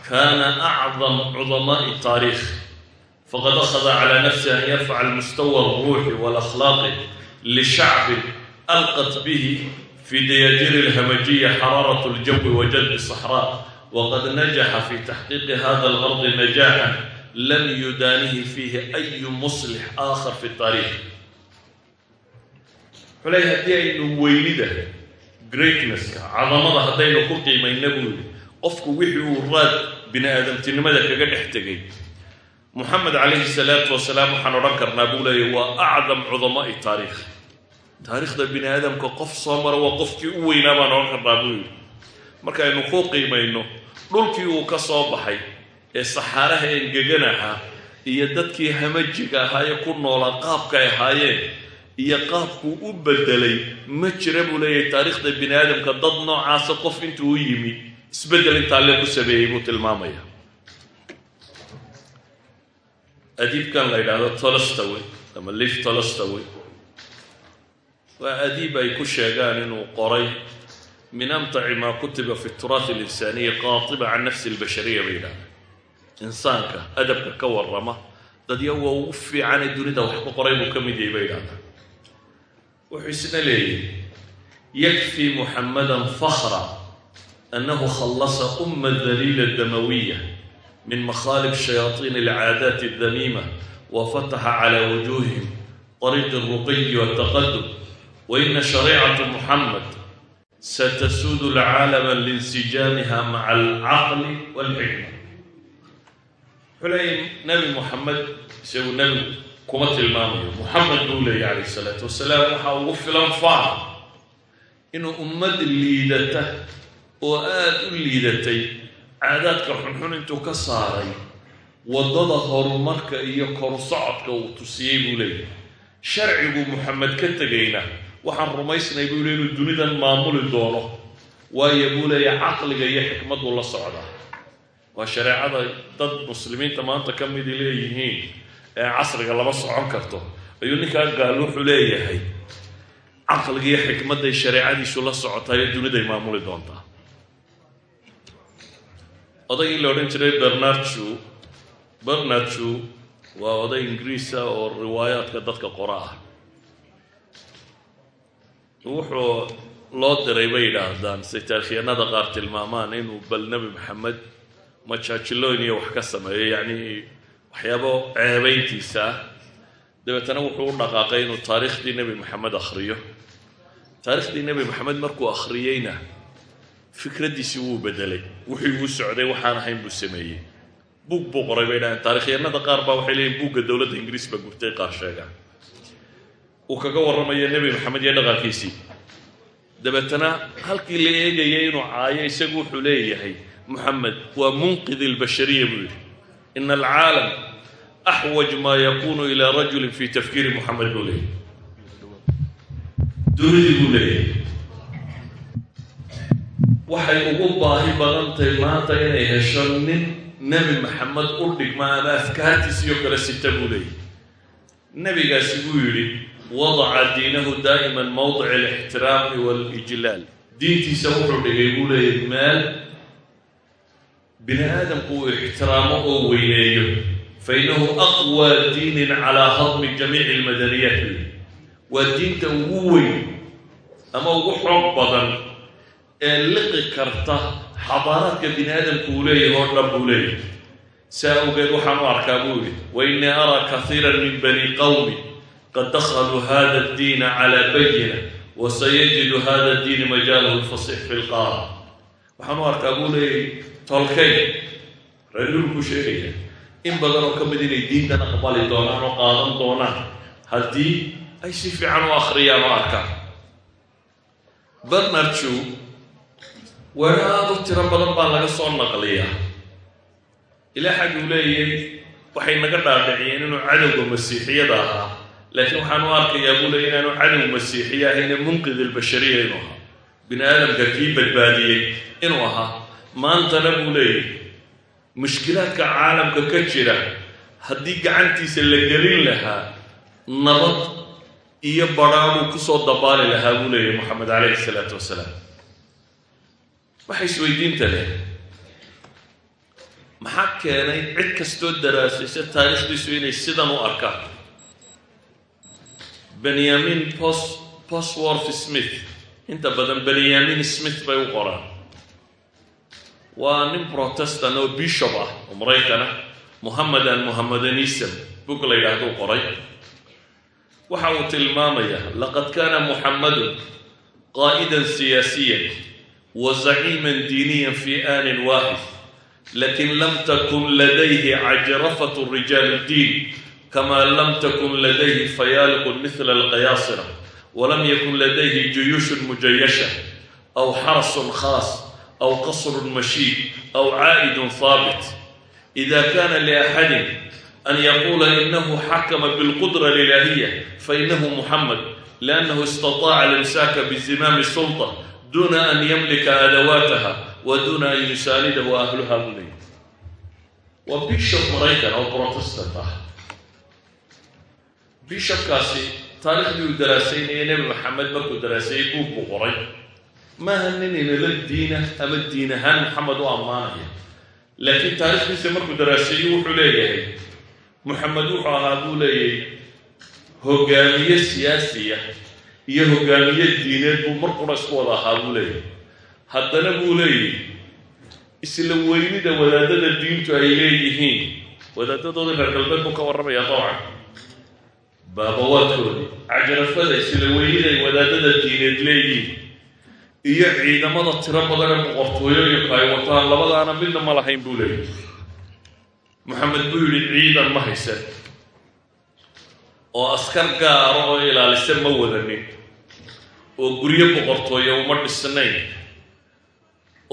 kana acdam cudamaai taariikh faqad akhada calى nafsi an yarfaca mustawa اlruuxi wاlakhlaaqi lishacbin alqat bihi fi dayajiri اlhamajiya xaraaraة اljawi wajalbi الصaxraa waqad najaxa fi taxqiiqi hada اlardi najaxan lam yudaanihi fiihi ayu muslix aakhar fi taariikh wuxuu leeyahy haddii aynu weynida greatnesska cadamada haddaynu ku qiimayna buu yidhi qofku wixii uu raad bini aadamtinimada kaga dhex tegay moxamed calayhi salaatu wasalaam waxaan odhan karnaa buu leeyahy waa acdam cudamaai taariikh taariikhda bini aadamka qof soo mara waa qofkii u weynaa baan odhan karnaa buu yidhi. Markaaynu ku qiimayno dhulkii uu ka soo baxay ee saxaaraha engeganaha iyo dadkii hamajiga ahaa ee ku noolaa qaabkay ahaayeen iyo qaabkuu u bedelay ma jira buu leeyahay taariikhda bini aadamka dad noocaasa qof intuu u yimi isbeddel intaa le ku sameeyey buu tilmaamaya. Adiibkan la yidhaahdo tolostaway ama liif tolostaway waa adiib ay ku sheegaan inuu qoray min amtaci maa kutiba fi turaati alinsaniya qaatiba can nafsi albashariya bay yidhahda insaanka adabka ka warrama dad yawa ugu fiicanee dunida wax ku qoray buu ka mid yahay bay yidhahdaa wuxuu isna leeyahy yakfi muxamadan fakra annahu khallasa umma daliila damawiya min makhaalib shayaaiin alcaadaati aldamiima wa fataxa calaa wujuuhihim طariiq الruqiyi wالtaqadum waina shariicata muxamed satasuudu lcaalama liinsijaamiha maca alcaqli wاlxikma wuxuu leeyahy nebi moxamed isagu nebigu kuma tilmaamayo moxamed buu leeyahy calayh isalaatu wasalaam waxaa ugu filan faar inuu ummad liidata oo aada u liidatay caadaadka xunxun intuu ka saaray waddada horumarka iyo koru uu tusiyey buu leeyahay sharcigu moxamed ka tegayna waxaan rumaysnay buu inuu dunidan maamuli doono. Waayo buu leeyahay caqliga iyo xikmaddu la socdaa waa shareecada dad muslimiinta maanta ka midi leeyihiin ee casriga lama socon karto. Ayuu ninkaa gaal wuxuu leeyahay. Caqliga iyo xikmadday shareecadiisu la socotayo duniday maamuli doontaa odaygii la odhan jiray bernard jew waa oday ingiriisa oo riwaayaadka dadka qora ah wuxuu loo diray bay yidhaahdaan. Say taarikhyanada qaar tilmaamaan inuu bal nebi maxamed majaajilooyn iyo wax ka sameeyo yacni waxyaabo ceebayntiisa. Ah dabeetana wuxuu u dhaqaaqay inuu taariikhdii nebi maxamed akhriyo. Taariikhdii nebi maxamed markuu akhriyeyna fikraddiisii wuu bedelay wixii uu socday waxaan ahayn buu sameeyey. Buug buu qoray bay dhaaheen taarikhyanada qaar baa waxay leeyihiin buugga dowladda ingiriis ba gurtay qaar sheegaan uu kaga warramayo nebi maxamed iyo dhaqankiisii. Dabeetana halkii la eegayay inuu caayo isagu wuxuu leeyahay moxamed waa munqid albashariya buu yidhi. Ina alcaalam axwaj maa yakunu ilaa rajulin fi tafkiiri moxamed buu leeyahy dunidii buu leeyahay. Waxay ugu baahi badan tahay maanta inay hesho nin nebi maxamed u dhigma ama afkaartiisiyo kale sita buu leeyahy nebigaasi buu yidhi wadaca diinahu daa'iman mowdic alixtiraami waalijlaal diintiisa wuxuu dhigay buu leeyahy meel bini aadamku uu ixtiraamo oo weyneeyo fa innahu aqwى diinin calaa hadmi jamiici almadaniyaat waa diinta ugu weyn ama ugu xoog badan ee liqi karta xadaaraadka bini aadamku uu leeyahay oo dhan buu leeyahay saa awgeed waxaan u arkaa buu yidhi araa kaiira min bani qowmi qad dakhaluu hada addiina calaa bayina wa sayajidu hada addiini majaalahu lfasix fi lqaara waxaan u arkaa buu leeyahay tolkay reerlulku sheegaya in badan oo ka mid inay diintan aqbali doonaan oo qaadan doonaan haddii ay si fiican u akhriyaan oo arkaan bernard jew weero aada u tiro badan baa laga soo naqliyaa ilaa xag uu leeyahay waxay naga dhaadhiciyeen inuu cadowga masiixiyada ahaa laakiin waxaan u arkayaa buu leeyay inaanu cadow masiixiye ahayne munqid albashariya inuu ahaa bini aadamka kii badbaadiyey inuu ahaa maantana buu leeyahy mushkilaadka caalamka ka jira haddii gacantiisa la gelin lahaa nabad iyo badhaabuu ku soo dabaali lahaa buu leeyahy moxamed calayhi isalaatu wasalaam waxa isweydiinta leh maxaa keenay cid kastoo daraasaysa taariikhdiisu inay sidan u arkaan benyamin pos posworth smith. Inta badan benyamin smith bay u qoraan. Waa nin protestan oo bishop ah oo maraykan ah mohamed an mohamedanism bug la yidhaahdo qoray. Waxa uu tilmaamaya laqad kana muxamadun qaa'idan siyaasiyan wa zaciiman diiniyan fi aanin waaxid laakiin lam takun ladayhi cajrafatu rijaal اddiin kama lam takun ladayhi fayaaliqun mihla alqayaasira walam yakun ladayhi juyuushun mujayasha aw xarasun khaas aw qasrun mashiid aw caa'idun haabit ida kana liaxadin an yaquula inahu xakama bilqudra lilahiya fainahu muxamed liannahu istaطaaca alimsaaka bizimaami sulطa duna an yamlika adawaataha wa duna an yusaanidahu ahluha bulay waa bishop maraykan oo protestant ah bishopkaasi taariikhdii uu daraasaynayay nebi maxamed markuu daraaseeyey buug buu qoray maaha nin inala diina ama diin ahaan maxamed u ammaanaya. Laakiin taarikhdiisa markuu daraaseeyey wuxuu leeyahay moxamed wuxuu ahaa buu leeyahay hogaamiye siyaasiya iyo hogaamiye diineed buu mar qura isku wada ahaa buu leeyahay haddana buu leeyahay isla weynida wadaadada diintu ay leeyihiin wadaadadooda reer galbeed buu ka warramaya dabcan baabawaadkoodii cajarafada isla weynida ay wadaadada diineed leeyihiin iyo ciidamada tiro badan ee boqortooyooyinka ay wataan labadaana midna ma lahayn buu leeyahay moxamed buu yidhi ciidan ma haysan oo askar gaara oo ilaalisa ma wadanin oo guryo boqortooya uma dhisnayn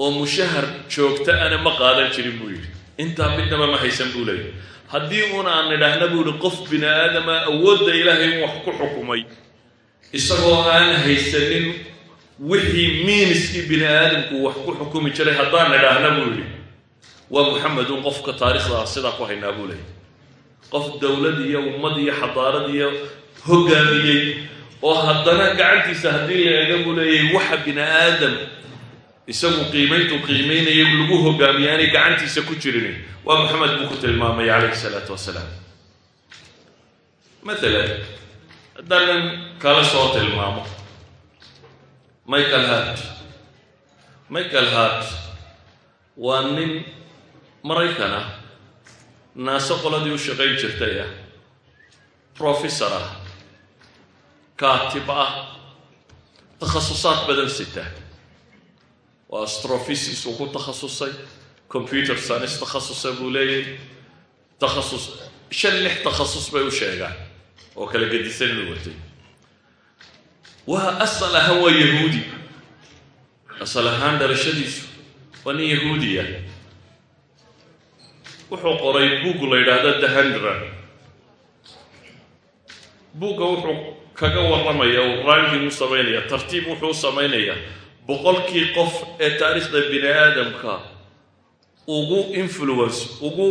oo mushahar joogta ana ma qaadan jirin buu yidhi intaa midnaba ma haysan buu leeyahy haddii uuna aan nidhaahna buu yihi qof bini aadama awoodda ilaahay in wax ku xukumay isagoo aan haysanin wixii miiniskii bini aadamku wax ku xukumi jiray haddaan nidhaahna buu yidhi waa muxamedun qofka taariikhda sidaa ku haynaa buu leeyahy qof dowlad iyo ummad iyo xadaarad iyo hoggaamiyey oo haddana gacantiisa haddii la eega buu leeyahay waxa bini aadam isagu qiimayntuu qiimaynaya lagu hogaamiya aanay gacantiisa ku jirin waa moxamed buu ku tilmaamay calayhi salaatu wasalaam. Maalan haddaanan kala soo tilmaamo. Michael hart. Michael hart waa nin maraykan ah naaso qoladii u shaqayn jirtay ah professor ah kaatib ah takhasusaad badan sita waa astrophysics uu ku takhasusay computer science takhasusa buu leeyahay. Takhasus shan lix takhasus bay u sheegaan oo kala gedisan watay. Waa asal ahaan waa yahuudi. Asal ahaan dhalashadiisu waa nin yahuudiya wuxuu qoray buug la yidhaahdo the hundred buugga wuxuu kaga warramaya uu ranking u samaynaya tartiib wuxuu u samaynayaa boqolkii qof ee taariikhda bini aadamka ugu influence ugu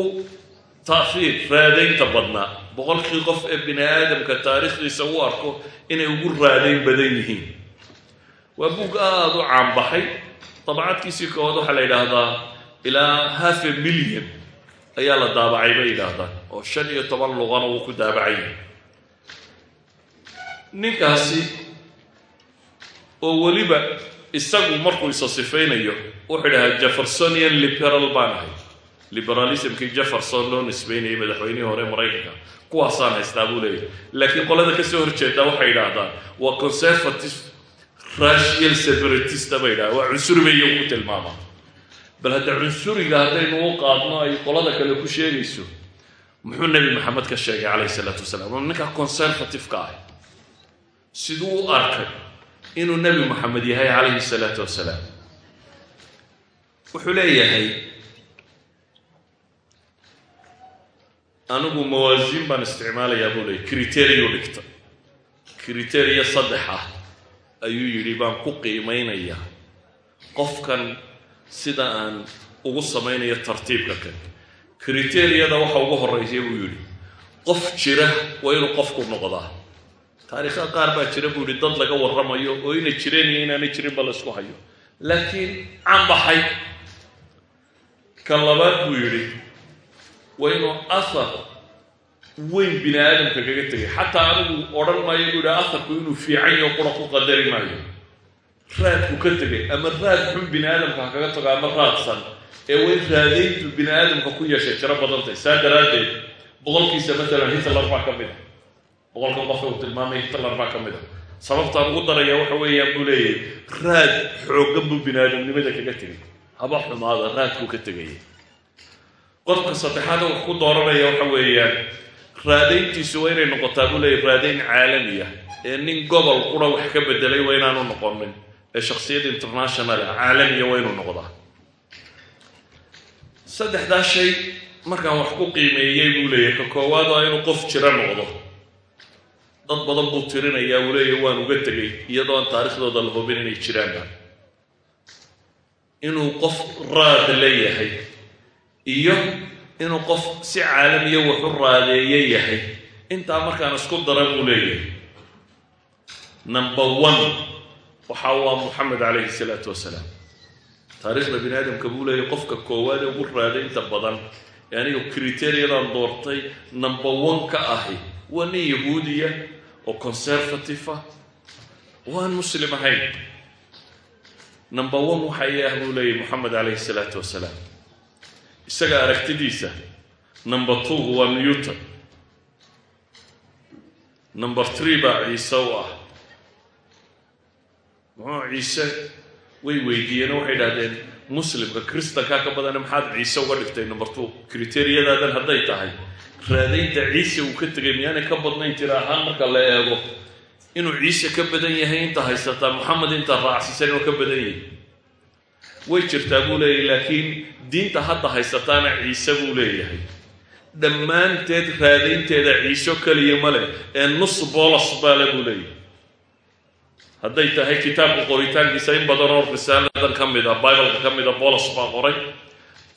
taafiir raadaynta badnaa. Boqolkii qof ee bini aadamka taariikhdiisa u arko inay ugu raadayn badan yihiin. Waa buug aada u caanbaxay dabcadkiisii koowaad waxaa la yidhaahdaa ilaa half a million ayaa la daabacay bay yidhaahdaan oo shan iyo toban luqana wuu ku daabacayay ninkaasi oo weliba isagu markuu isa sifaynayo wuxuu idhahaa jeffersonian liberal baan ahay. Liberalismkii jefferson loo nisbaynayay madaxweynihii hore maraykanka kuwaasaan haystaa buu leeyahy laakiin qolada ka soo horjeeda waxay idhaahdaan waa conservative racial separatista bay idhaha waa cunsuri bay iyagu ku tilmaamaa bal hadda cunsuriga haddaynu u qaadno ay qolada kale ku sheegayso muxuu nebi maxamed ka sheegay calayhi salaatu wasalaam ninka conservative-ka ah siduu u arkay inuu nebi moxamed yahay calayhi salaatu wasalaam. Wuxuu leeyahay anigu mawaasiin baan isticmaalayaa buu leeyay criterio dhigta. Criteria saddex ah ayuu yidhi baan ku qiimaynayaa qofkan sida aan ugu samaynayo tartiibka kan. Criteriyada waxa ugu horreysay buu yidhi qof jira waa inuu qofku noqdaa taariikhda qaar baa jira buu yidhi dad laga warramayo oo inay jireen iyo inaanay jirinba la isku hayo. Laakiin canbaxay ka labaad buu yidhi waa inuu ahar weyn bini aadamka kaga tegay xataa anigu odhan maayo buu yidhaha aharku inuu fiican yaho qura ku qadari maayo. Raadku ka tegay ama raad xun bini aadamka ha kaga tago ama raadsan ee waa in raadayntu bini aadamka ku yeeshay tiro badantay saa daraaddeed boqolkiisa maalan hitler baa ka mid a boqolkan qofka uu tilmaamay hitler baa ka mid a sababtaan ugu daraya waxa weeyaan buu leeyahay raad xooggan buu bini aadamnimada kaga tegay. Haba xumaada raadkuu ka tegaya qofka saddexaada wax ku dooranaya waxa weeyaan raadayntiisu waa inay noqotaa buu leeyahy raadayn caalamiya ee nin gobol qura wax ka bedelay waa inaanu noqonin ee shaksiyad international ah caalamiya waa inuu noqdaa. Saddexdaa shay markaan wax ku qiimeeyey buu leeyahy ka koowaad waa inuu qof jiro noqdo dad badan buu tirinayaa uu leeyahy waan uga tegay iyadoo aan taarikhdooda la hubin inay jiraanba inuu qof raad leeyahay iyo inuu qof si caalamiya wax u raadeeye yahay. Intaa markaan isku dara buu leeyahay. Number one waxa waa moxamed calayhi salaatu wasalaam taariikhda bini aadamka buu leeyahay qofka koowaad ee ugu raadaynta badan ee aniga criteriadan doortay number one ka ahi waa nin yahuudiya oo conservative ah waan muslim ahayn number one waxa i ah buu leeyahy moxamed calayhi salaatu wasalaam. Isaga aragtidiisa number two waa newton. Number three baa ciise u ah. Muxuu ciise way weydiiyeen waxay idhahdeen muslimka kristankaa ka badana maxaad ciise uga dhigtay number two? Kriteriyadaadan hadday tahay raadaynta ciise uu ka tegay miyaanay ka badnayn tira ahaan marka la eego inuu ciise ka badan yahay inta haysataa moxamed inta raacsiisan inuu ka badan yahay. Way jirtaa buu leeyahay laakiin diinta hadda haysataana ciise buu leeyahay. Dhammaanteed raadaynteeda ciiso keliya ma leh ee nus bolos baale buu leeyahay. Hadday tahay kitaabka qoritaankiisa in badan oo risaaladan ka mid a bibleka ka mid a bolos baa qoray.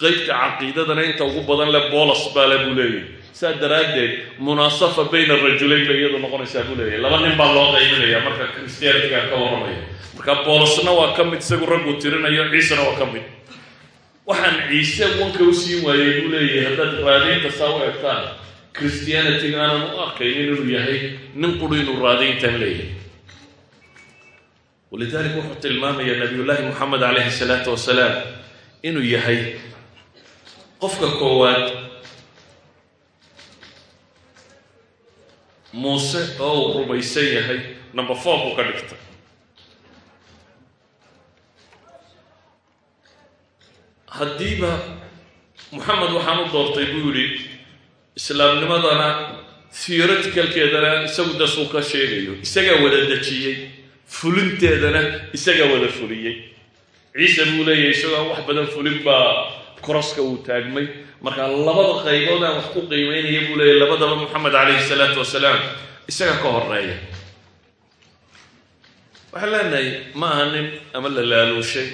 Qeybta caqiidadana inta ugu badan leh bolos baale buu leeyahay saa daraaddeed munaasafa bayna rajulayn bay iyadu noqonaysaa buu leeyahay. Laba nin baa loo qaybinaya marka christianitiga ka warramaya marka boolosna waa ka mid isagu ragguu tirinayo ciisena waa ka mid. Waxaan ciise wanka u siin waayey buu leeyahay haddaad raadaynta saa u egtaan christianitiga aanan u arkaynin inuu yahay nin quri inuu raadayntan leeyahay. Walidalik wuxuu tilmaamaya nabiyullaahi moxamed calayhi salaatu wasalaam inuu yahay qofka koowaad muuse oo uu rumaysan yahay. Number four buu ka dhigtay. Haddiiba moxamed waxaan u doortay buu yidhi islaamnimadana theoreticalkeedana isagu dasuu ka sheegayo. Isagaa wada dejiyey fulinteedana isagaa wada fuliyey. Ciise buu leeyahay isagoo wax badan fulin baa koroska uu taagmay marka labada qaybood aan wax ku qiimeynaya buu leeyahy labadaba moxamed calayhi salaatu wasalaam isaga ka horreeya waxaan leenahay ma aha nin ama la laaluushay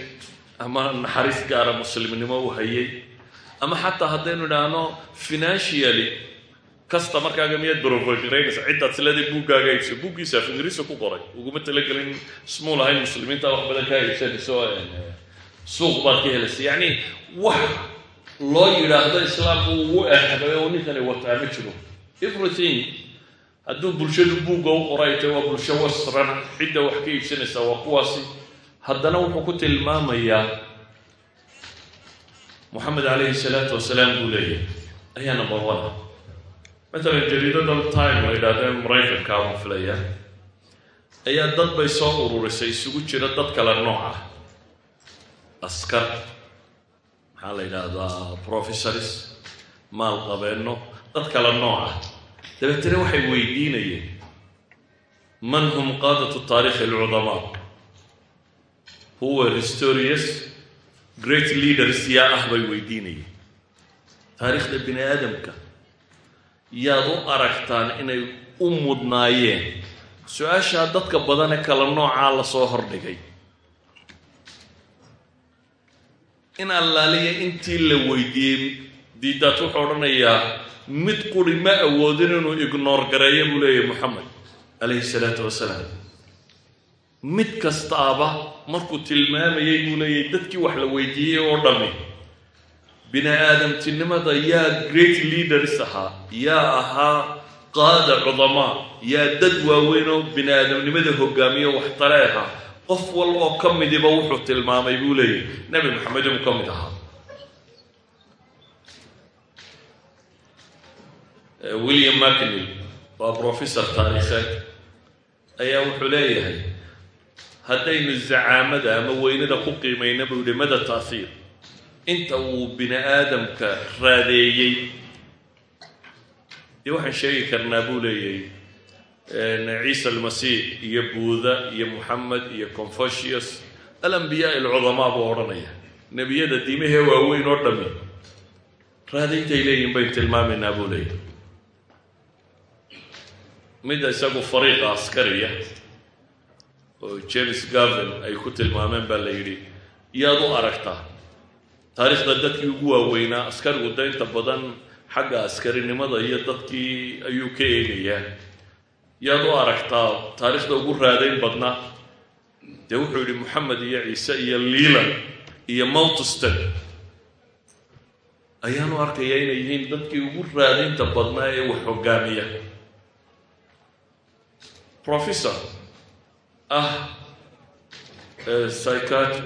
ama naxariis gaara muslimnimo u hayay ama xataa haddaynu idhaahno financially kasta markaaga miyaad brofogaraynaysa ciddaad sileeday buuggaaga iibso buuggiisa af ingiriisa ku qoray uguma talagelin smuul ahayn muslimiinta wax badan kaa iibsanayso suuq baad ka helaysa. Yacni wax loo yidhaahdo islaamku ugu ehbay oo ninkani wataa ma jiro. Everything hadduu bulshadu buugga u qorayta waa bulsho westran cidda wax ka iibsanaysa waa kuwaasi. Haddana wuxuu ku tilmaamayaa moxamed calayhi salaatu wasalaam buu leeyahay. Ayaa number one matalan jariidada time la yidhahda maraykanka aan filaya ayaa dad bay soo ururisay. Isugu jira dad kale nooc askar maxaa la yidhaahdaa professors maal qabeenno dad kale nooc ah dabeetana waxay weydiinayeen man hum qaadatu taarikhi alcudamaa huwa historious great leaders yaa ah bay weydiinayeen. Taariikhda bini aadamka yaad u aragtaan inay u mudnaayeen. Su'aashaa dadka badane kala noocaa la soo hordhigay in allaaliya intii la weydiiyey diidaat wuxuu odhanayaa mid quri ma awoodin inuu ignoor gareeyo buu leeyahay moxamed calayhi salaatu wasalaam. Mid kastaaba markuu tilmaamayay buu leeyahay dadkii wax la weydiiyey oo dhammi. Bini aadamtinimada yaa great leaders ahaa yaa ahaa qaada cudamaa yaa dad waaweyn oo bini aadamnimada hogaamiyo waxtale ahaa qof wal oo ka midiba wuxuu tilmaamay buu leeyahy nebi maxamed inuu ka mid ahaa. William macnil waa professor taariikheed ayaa wuxuu leeyahay haddaynu zacaamada ama weynada ku qiimayna buu yihi mada taasiir inta uu bini aadamka raadeeyey. Dee waxaan sheegi karnaa buu leeyahay ciisa almasiix iyo buuda iyo moxamed iyo confucius. Alambiyaa alcudamaa buu odhanaya. Nebiyada diimahee waaweyn oo dhami raadayntay leeyihiin baynu tilmaamaynaa buu leeyahay. Midda isagu fariiqa askariya oo james garvin ay ku tilmaameen baa la yidhi yaad u aragtaa taariikhda dadkii ugu waaweynaa askarigu da inta badan xagga askarinimada iyo dadkii ayuu ka eegayaa yaad u aragtaa taariikhda ugu raadayn badnaa dee wuxuu yidhi moxamed iyo ciise iyo lilan iyo monteston ayaanu arkayaa inay yihiin dadkii ugu raadaynta badnaa ee wax hogaamiya. Professor ah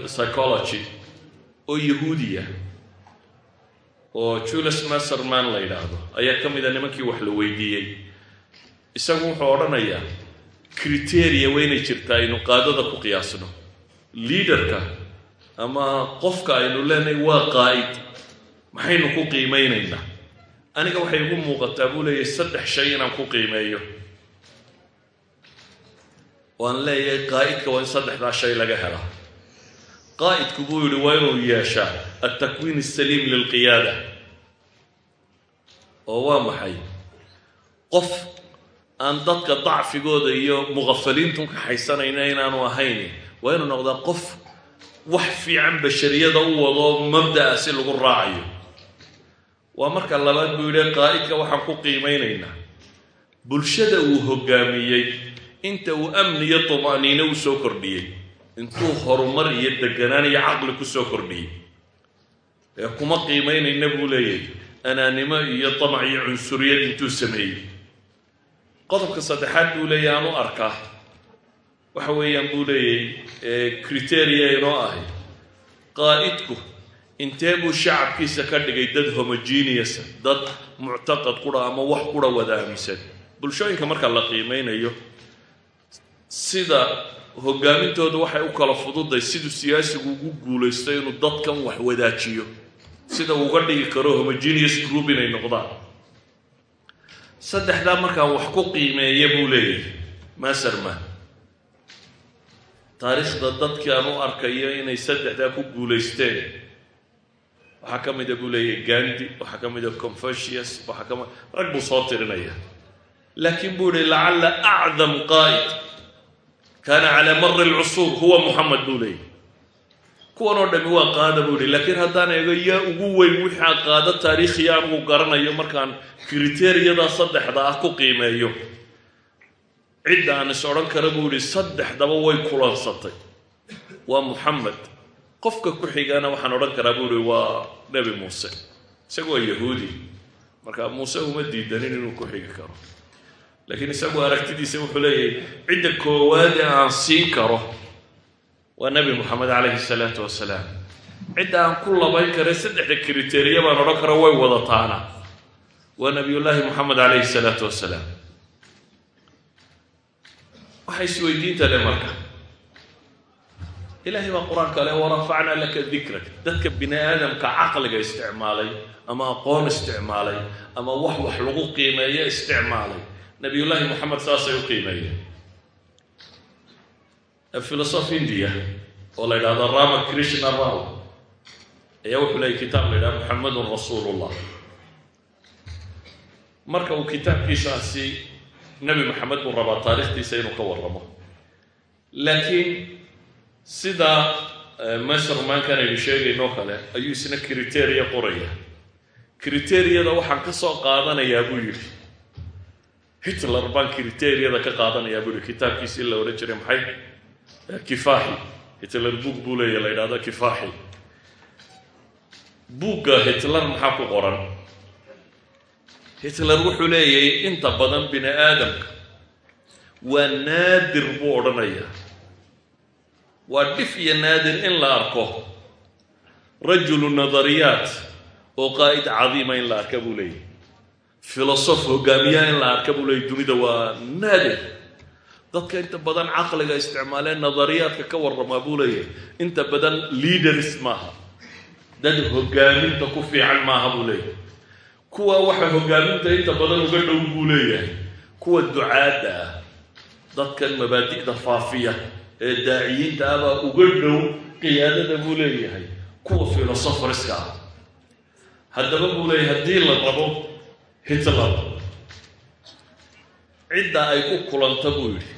psychology oo yahuudiya oo julius maserman la yidhaahdo ayaa ka mida nimankii wax la weydiiyey isagu wuxuu odhanayaa criteria waynay jirtaa aynu qaadada ku qiyaasno. Liaderka ama qofka aynu leenahay waa qaa'id. Maxaynu ku qiimeynaynaa aniga waxay igu muuqataa buu leeyahay saddex shay inaan ku qiimeeyo. Waan leeyahay qaa'idka waa in saddexdaa shay laga helaa qaa'idku buu yihi waa inuu yeeshaa altakwiin asaliim lilqiyaada oo waa maxay? Qof aan dadka dacfigooda iyo muqafaliintu kaxaysanayna inaanu ahayn waa inuu noqdaa qof wax fiican bashariyada u wado mabda'a si lagu raacayo. Waa marka labaad buu yidhi qaa'idka waxaan ku qiimeynaynaa bulshada uu hogaamiyey inta uu amniyo tuma'niino u soo kordhiyey intuu horumar iyo deganaan iyo caqli ku soo kordhiyey. Ee kuma qiimaynayna buu leeyahay anaanimo iyo damac iyo cunsuriyad intuu sameeyey qodobka saddexaad buu leeyahy aan u arkaa. Waxa weeyaan buu leeyahay criteria inoo ahay. Qaa'idku intee buu shacabkiisa ka dhigay dad homogeneous dad muctaqad qura ama wax qura wada aaminsan bulshooyinka marka la qiimeynayo sida hogaamintooda waxay u kala fududay siduu siyaasigu ugu guulaysto inuu dadkan wax wadaajiyo sida uga dhigi karo homogeneous group inay noqdaan saddexdaa markaan wax ku qiimeeya buu leeyahay. Maserman taariikhda dadkii aan u arkayo inay saddexdaa ku guulaysteen. Waxaa ka mida buu leeyahay gandi waxaa ka mida confucius waxaa kami rag buu soo tirinaya. Laakiin buu yihi lacalla acdam qaa'id. Kaana calaa mari lcusuur huwa muxamed buu leeyahy kuwan oo dhami waa qaada buu yihi laakiin haddaan eego yaa ugu weyn wixaa qaado taariikhiya anugu garanayo markaan kriteriyada saddexda ah ku qiimeeyo. Cidda aan is odhan kara buu yihi saddexdaba way kulansatay waa muxamed qofka ku xigana waxaan odhan karaa buu yihi waa nebi muuse. Isagu waa yahuudi. Marka muuse uma diidanin inuu ku xigi karo. Laakiin isagu aragtidiisa wuxuu leeyahay cidda koowaade aan siin karo waa nebi moxamed calayhi salaatu wasalaam cidda aan ku labayn kare saddexda kriteriya baan odhan kara way wadataana. Waa nabiyullaahi moxamed calayhi salaatu wasalaam waxay isweydiinta le marka. Ilaahay baa qur'aanka le warafacnaa laka dikrak. Dadka bini aadamka caqliga isticmaalay ama aqoon isticmaalay ama wax wax lagu qiimeeyo isticmaalay. Nabiyullaahi moxamed saasay u qiimeeyeen philosoph india oo la yidhahdo rama krishna raw ayaa wuxuu leeyay kitaab la yidhahdo moxamedun rasuulullah. Marka uu kitaabkiisaasi nebi moxamed buu rabaa taarikhdiisa inuu ka warramo. Laakiin sida mesurmankan aynu sheegaynoo kale ayuu isna criteria qoraya. Criteriyada waxaan ka soo qaadanayaa buu yidhi. Hitler baan criteriyada ka qaadanayaa buu yihi kitaabkiisi la odhan jiray maxay kifaaxi hitler book buu leeya la yidhahdo kifaaxi buugga hitler maxaa ku qoran? Hitler wuxuu leeyahay inta badan bini aadamka waa naadir buu odhanayaa waa dhif iyo naadir in la arko. Rajulu nadariyaat oo qaa'id cadiima in la arka buu leeyahy filosof hogaamiyaha in la arka buu leeyahy dunida waa naadir dadka inta badan caqliga isticmaalee nadariyaadka ka warramaa buu leeyahay inta badan leaders maaha. Dad hogaaminta ku fiican maaha buu leeyahay kuwa waxa hogaaminta inta badan uga dhow buu leeyahay kuwa ducaadda ah. Dadkan mabaadi'da faafiya ee daaciyiinta ahbaa uga dhow qiyaadada buu leeyahay kuwa filosofariska ah. Haddaba buu leeyahay haddii la rabo hitler. Cidda ay ku kulanta buu yidhi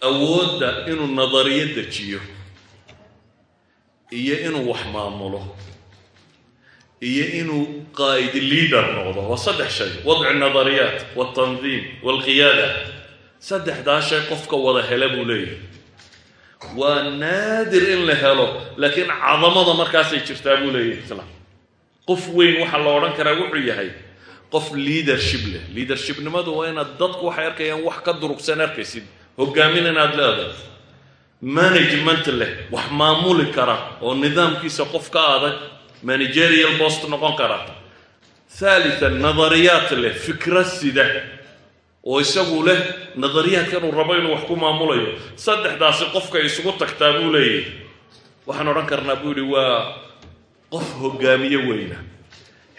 awoodda inuu nadariyo dejiyo iyo inuu wax maamulo iyo inuu qaa'id liader noqdo. Waa saddex shay. Wadci nadariyaat waltandiim walqiyaada saddexdaa shay qofka wada hele buu leeyahay. Waa naadir in la helo laakiin cadamada markaasay jirtaa buu leeyahay. Islam qof weyn waxaa la odhan karaa wuxuu yahay qof leadership leh. Leadershipnimadu waa inaad dadku waxay arkayaan wax ka durugsan arkaysid hogaamin inaad leedahay. Management leh wax maamuli kara oo nidaamkiisa qof ka adag managerial post noqon kara. Haalitan nadariyaat leh fikra sida. Oo isagu leh nadariyaadkan uu rabo inuu wax ku maamulayo. Saddexdaasi qofka isugu tagtaa buu leeyahy waxaan odhan karnaa buu yihi waa qof hogaamiye weyna.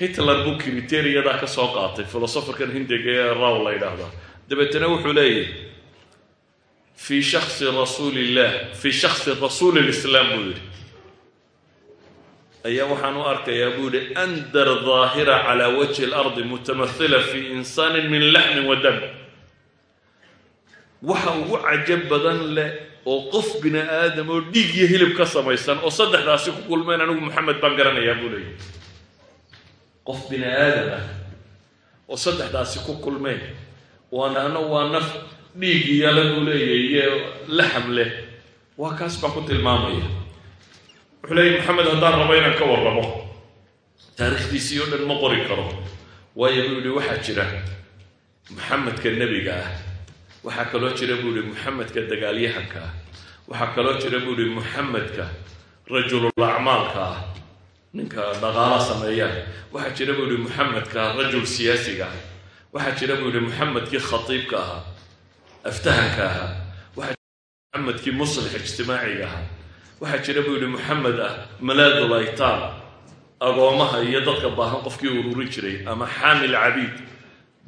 Hitler buu kriteriyada ka soo qaatay filosoferkan hindiga ee raw la yidhaahdaa. Dabeetana wuxuu leeyahy fii shaksi rasuuli illah fii shaksi rasuuli lislaam buu yidhi. Ayaa waxaan u arkayaa buu yihi andar daahira calaa wajhi اlardi mutamahila fi insaanin min laxmin wa dam. Waxa ugu cajab badan leh oo qof bini aadam oo dhiig iyo hilib ka samaysan oo saddexdaasi ku kulmeen anigu moxamed baan garanayaa buu leeyahy qof bini aadam ah oo saddexdaasi ku kulmeen waanahno waa naf dhiig iyale buu leeyahy iyo laxam leh waa kaas baan ku tilmaamaya. Wuxuu leeyahy moxamed haddaan rabo inaan ka warramo taariikhdiisii oo dhan ma qori karo. Waayo buu yihi waxaa jira moxamedka nebiga ah. Waxaa kaloo jira buu yihi moxamedka dagaalyahanka ah. Waxaa kaloo jira buu yihi moxamedka rajulul acmaalka ah. Ninka dhaqaala sameeya. Waxaa jira buu yihi moxamedka rajul siyaasiga ah. Waxaa jira buu yihi moxamedkii khatiibka ahaa aftahanka ahaa waxaa muslix ijtimaaciga ahaa. Waxaa jira buu yihi moxamed ah malaadul aytaam agoomaha iyo dadka baahan qofkii ururi jiray ama xaamil cabiid.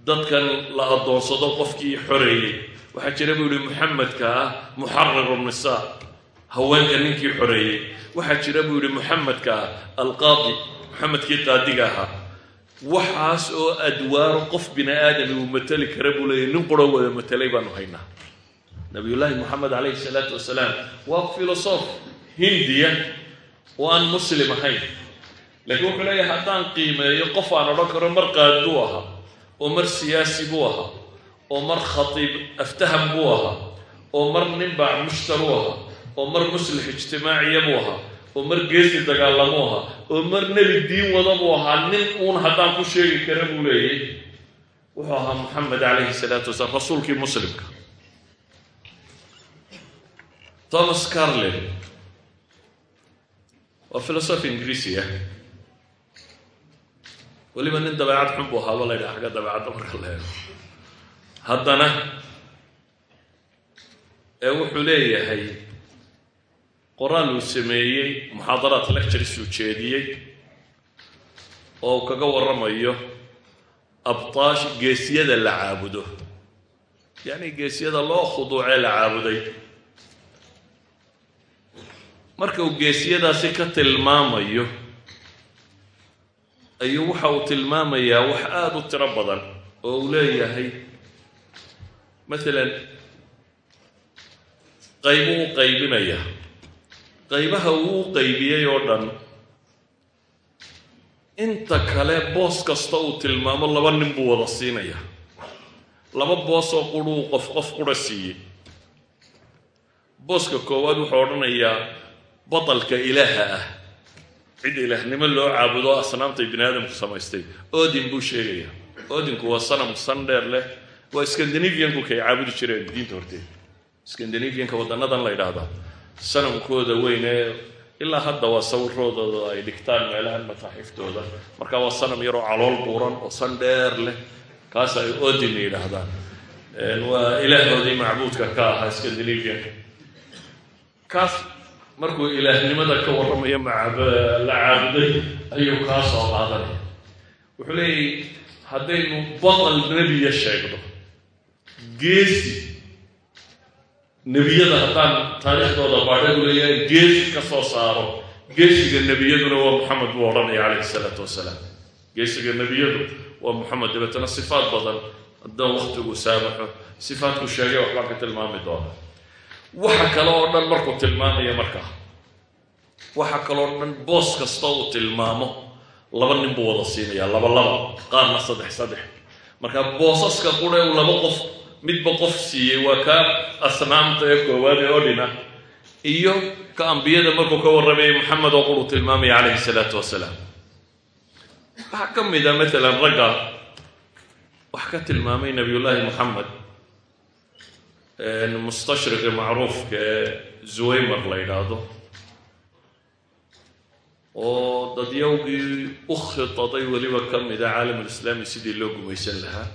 Dadkan la addoonsado qofkii xoreeyey. Waxaa jira buu yihi moxamedka ah muxariru nisaa haweenka ninkii xoreeyey. Waxaa jira buu yihi moxamedka ah alqaadi moxamedkii qaadiga ahaa waxaas oo adwaaro qof bini aadami uu mateli kara buu leeyahy nin quro wada matelay baanu haynaa. Nabiyullaahi moxamed calayhi salaatu wasalaam waa filosof hindiya oo aan muslim ahayn. Laakiin wuxuu leeyahay haddaan qiimeeyo qof aan odhan karo mar qaad buu ahaa oo mar siyaasi buu ahaa oo mar khatiib aftaham buu ahaa oo mar nin baac mushtar u ahaa oo mar muslix ijtimaaciya buu ahaa oo mar geesi dagaalamo ahaa oo mar nebi diin wada buu ahaa nin uun haddaan ku sheegi kara buu leeyay. Wuxuu ahaa moxamed calayhi salaatu wasalaam rasuulkii muslimka. Thomas carlin waa filosofi ingiriisi ah. Weliba nin dabeecad xun buu ahaaba la ydhaha xagga dabeecadda marka la eego haddana ee wuxuu leeyahay qoraal uu sameeyey muxaadaraat lectures uu jeediyey oo uu kaga warramayo abtaash geesiyada la caabudo. Yacni geesiyada loo khuduucee la caabuday. Marka uu geesiyadaasi ka tilmaamayo ayuu waxa uu tilmaamayaa wax aada u tiro badan oo uu leeyahay. Masalan qaybuu u qaybinaya qaybaha uu u qaybiyey oo dhan inta kale boos kasta uu tilmaamo laba nin buu wada siinaya. Laba boos oo quruu qof qof qura siiyey. Booska koowaad wuxuu odhanayaa batalka ilaaha ah. Cid ilaahnimo loo caabudo asnaamtay bini aadamku samaystay. Odin buu sheegaya. Odinku waa sanam san dheer leh. Waa scandinavianku kay caabudi jireen diinta horteed scandinavianka waddanadan la ydhaahdaa sanamkooda weyn ee ilaa hadda waa sawiroodooda ay dhigtaan meelahan mataaxiftooda marka waa sanam yaroo calool buuran oo san dheer leh kaas ay odin yidhaahdaan. Waa ilaahdoodii macbuudka ka ahaa scandinavianka kaas markuu ilaahnimada ka warramayo la caabuday ayuu kaa soo qaadanaya wuxuu leeyahy haddaynu batal nebiya sheegno geesi nebiyada haddaan taariikhdooda baadha u leeyahay geesi ka soo saaro geesiga nebiyaduna waa moxamed buu odhanaya calayhi isalaatu wasalaam. Geesiga nebiyadu waa moxamed dabeetana sifaad badan haddaan waktigu saamaxo sifaadku sheegay waxbaan ka tilmaami doona waxa kale oo dhan markuu tilmaamaya markaa waxa kaloo dhan boos kasta uu tilmaamo laba nin buu wada siinaya laba laba qaarna saddex saddex. Marka boosaska qura uu laba qof midba qof siiyey waa ka asnaamta ee koowaad ee odhina iyo ka ambiyada markuu ka warramayay maxamed oo quruu tilmaamaya calayhi salaatu wasalaam. Waxaa ka mid a maalan ragga wax ka tilmaamay nabiyullaahi moxamed mustashriqi macruufka ee zuwaymer la yidhaahdo oo dadyawgii u khitaday weliba ka mida caalamulislaami sidii loo gumaysan lahaa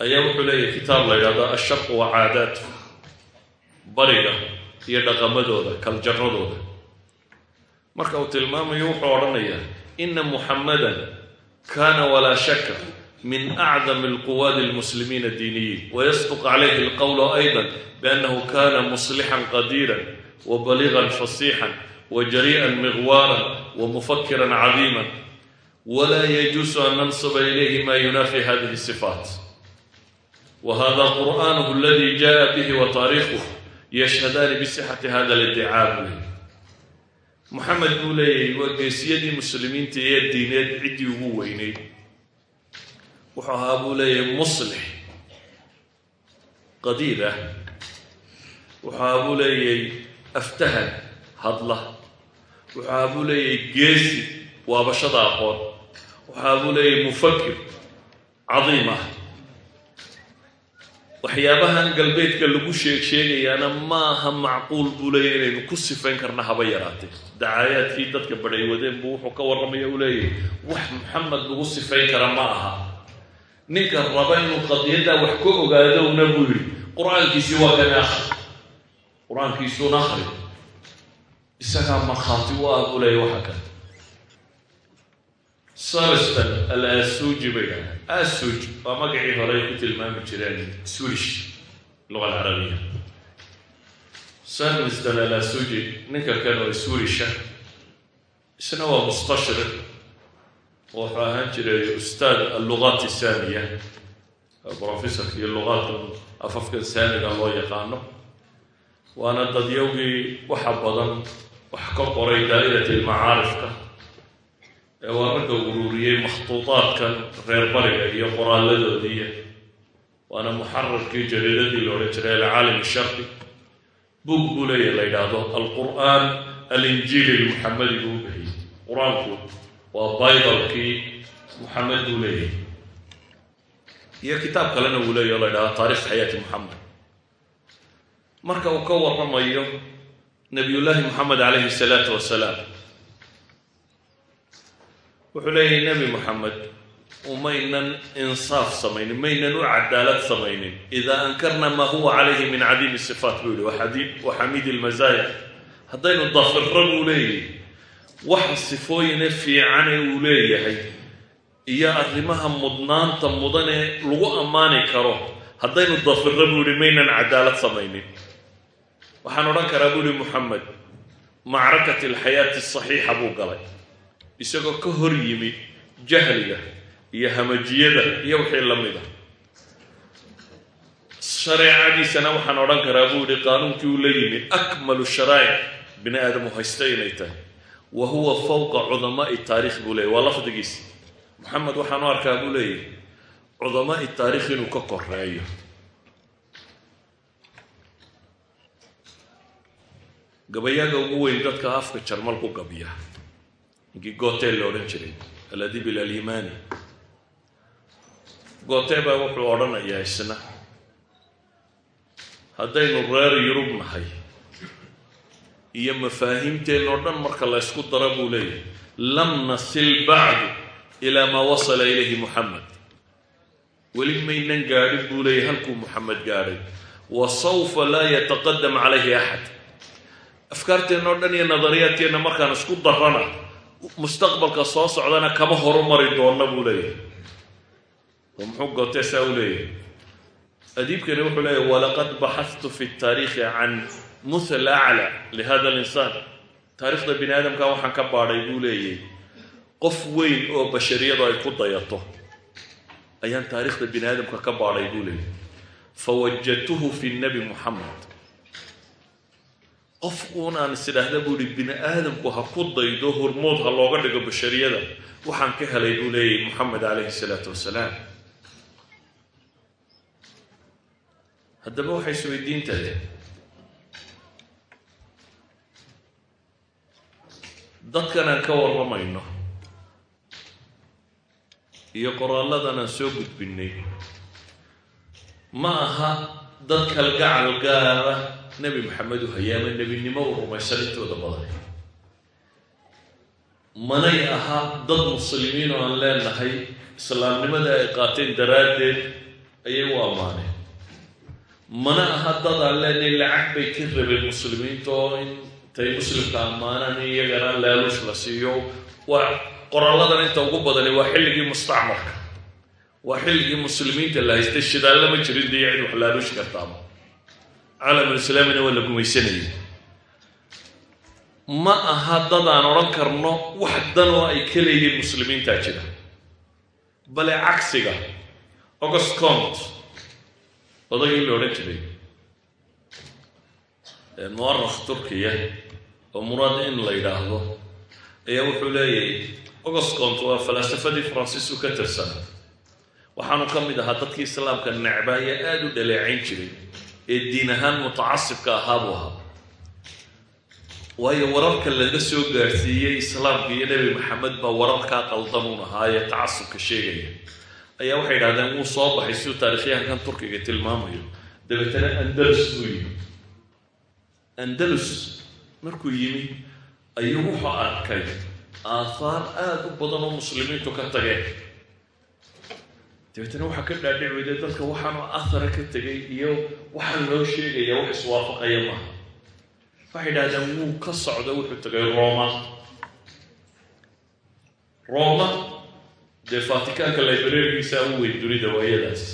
ayaa wuxuu leeyahay kitaab la yidhahdo ashaqu wa caadaat. Bariga iyo dhaqamadooda kaljaradooda marka uu tilmaamayo wuxuu odhanayaa ina muxamadan kana walaa shaka min acdam alquwaadi almuslimiina diiniyiin. Wayasduq calayhi alqowlu ayda biannahu kana muslixan qadiira wa baligan fasixan wa jarii'an miqwaaran wa mufakiran cadiima walaa yajuusu an nansuba ilayhi ma yunaafi hadihi sifaat whada qur'anuhu aladi jaءa bih wtaariikhuh yashhadaani bisixati hada اlidicaa buu moxamed buu leeyahy waa geesiyadii muslimiinta ee diineed ciddii ugu weyneyd wuxuu ahaa buu leeyahay muslix qadiir ah wuxuu ahaa buu leeyahay aftahan hadla waxaa buu leeyahay geesi waabashada aqoon leeyahay mufakir cadiim waxyaabahan galbeedka lagu sheeg sheegayaana maaha macquul buu leeyahy inaynu ku sifayn karna haba yaraatee. Dacaayaadkii dadka badhay wadeen buu wuxuu ka warramaya u leeyahay wax maxamed lagu sifayn kara ma aha. Ninka raba inuu qadiyaddaa wax ka ogaadowna buu yidhi qur'aankiisii waa kan akhri. Qur'aankiisuuna akhri. Isagaa markhaati u ah buu leeya waxa kale saristan al asuuji bay dhaha asuuj waa magacii hore ay ku tilmaami jireen swedish luga alcarabiya al asuuji ninka kan oo swerisha isna waa mustashriq wuxuu ahaan jiray ustaad allugaat saamiya. Professorka iyo lugaadkan afafkan saamiga loo yaqaano. Waana dadyawgii waxa badan wax ka qoray daa'irat ilmacaarifka ee waa ragga ururiyey makhtuudaadkan reer bariga iyo qoraalladoodiiya waana muxararkii jariidadii la odhan jiray alcaalim sharqi. Bug buu leeya la yidhaahdo alqur'aan alinjiili lmuxamadi buu u bixiyey. Qur'aanku waa bibalkii muxamed buu leeyahay. Iyo kitaab kalena uu leeyahy o la ydhahdo taarikh xayaati muxamed marka uu ka warramayo nabiyullaahi moxamed calayhi salaatu wasalaam wuxuu leeyahay nebi moxamed umaynan insaaf samaynin maynan u cadaalad samaynin. Idaa ankarna maa huwa calayhi min cadiimi sifaat buu yihi wa xamiidi lmasaaya haddaynu dafirro buu leeyahay. Waxa sifooyine fiicane uu leeyahay iyo arrimaha mudnaanta mudane lagu ammaani karo haddaynu dafirro buu yihi maynan cadaalad samaynin. Waxaan odhan karaa buu yihi moxamed macrakati alxayaati saxiixa buu galay isagoo ka hor yimi jahliga iyo hamajiyada iyo wixii la a. Shareecadiisana waxaan odhan karaa buu yihi qaanuunkii uu la yimi akmalu sharaa'ic. Bini aadamu haysta inay tahay. Wa huwa fowqa cudamaai taarikh buu leeyay waa lafdigiisi moxamed waxaan u arkaa buu leeyahy cudamaai taarikh inuu ka koreeyo gabayaaga ugu weyn dadka afka jarmal ku gabiya ninkii gotel la odhan jiray aladibil alimani gote baa wuxuu odhanayaa isna haddaynu reer yurub nahay. Iyo mafaahiimteen oo dhan marka la ysku dara buu leeyahay. Lam nasil bacdu ilaa maa wasala ilayhi muxamed weli maynan gaadhin buu leeyahy halkuu muxamed gaadhay. Wa sawfa laa yataqadam calayhi axad afkaarteenna o dhan iyo nadariyaadkeenna markaan isku darana mustaqbalka soo socdana kama horumari doonna buu leeyahay. Oo muxuu gote saa u leeyahay? Adiibkani wuxuu leeyahy walaqad baxadtu fi taariikhi can muthal acla lihada alinsaan. Taariikhda bini aadamka waxaan ka baadhay buu leeyahy qof weyn oo bashariyadu ay ku dayato. Ayaan taariikhda bini aadamka ka baadhay buu leeyahy fawajadtuhu fi nabi muxamed qof uun aan is idhaahda buu ihi bini aadamku ha ku daydo hormood ha looga dhigo bashariyada. Waxaan ka helay buu leeyahy moxamed calayhi salaatu wasalaam. Haddaba waxay isweydiintae dadkan aan ka warramayno. Iyo qoraalladan aan soo gudbinnay. Ma aha dad kalgacal gaara nebi maxamed u haya ama nebinimo u rumaysan intooda badan manay aha dad muslimiin oo aan leenahay islaamnimada ay qaateen daraaddeed ayay u ammaaneen. Mana aha dad aan leenahay lacag bay ka rabeen muslimiinta oo intay muslimka ammaanaan iyagana laaluush la siiyo. Waa qoralladan inta ugu badani waa xilligii mustacmarka. Waa xilligii muslimiinta la haystay shidaallo ma jirin dee cid wax laaluushi kartaama caalamulislaamina waa la gumaysanayay. Ma aha dad aan odhan karno wax dan oo ay ka leeyihiin muslimiintaa jira. Bale cagsiga august cont odagii la odhan jiray. Mu'arikh turkiya oo muraad in la yidhaahdo ayaa wuxuu leeyahay august cont waa falaasafadii faransiisku ka tirsan. Waxaanu ka mid ahaa dadkii islaamka necbaa ee aada u dhaleecayn jiray ee diin ahaan mutacasibka ahaa buu ahaa. Waayo wararka laga soo gaadhsiiyey islaamka iyo nebi maxamed baa wararkaa qaldanuun ahaa ee tacasubka sheegaya. Ayaa waxay idhahdeen wuu soo baxay siduu taarikhyahankan turkiga tilmaamayo. Dabeetana andalus buu yimi andalus markuu yimi ayuu wuxuu arkay aahaar aada u badan oo muslimiintu ka tageen dabeetana waxaa ka dhaadhic weyday dadka waxaanu ahara ka tegay iyo waxaan loo sheegaya wax iswaafaqaya maaha waxay idhahdeen wuu ka socda wuxuu tegay roma roma dee fatikaanka librarigiisa u weyn dunida waayadaasi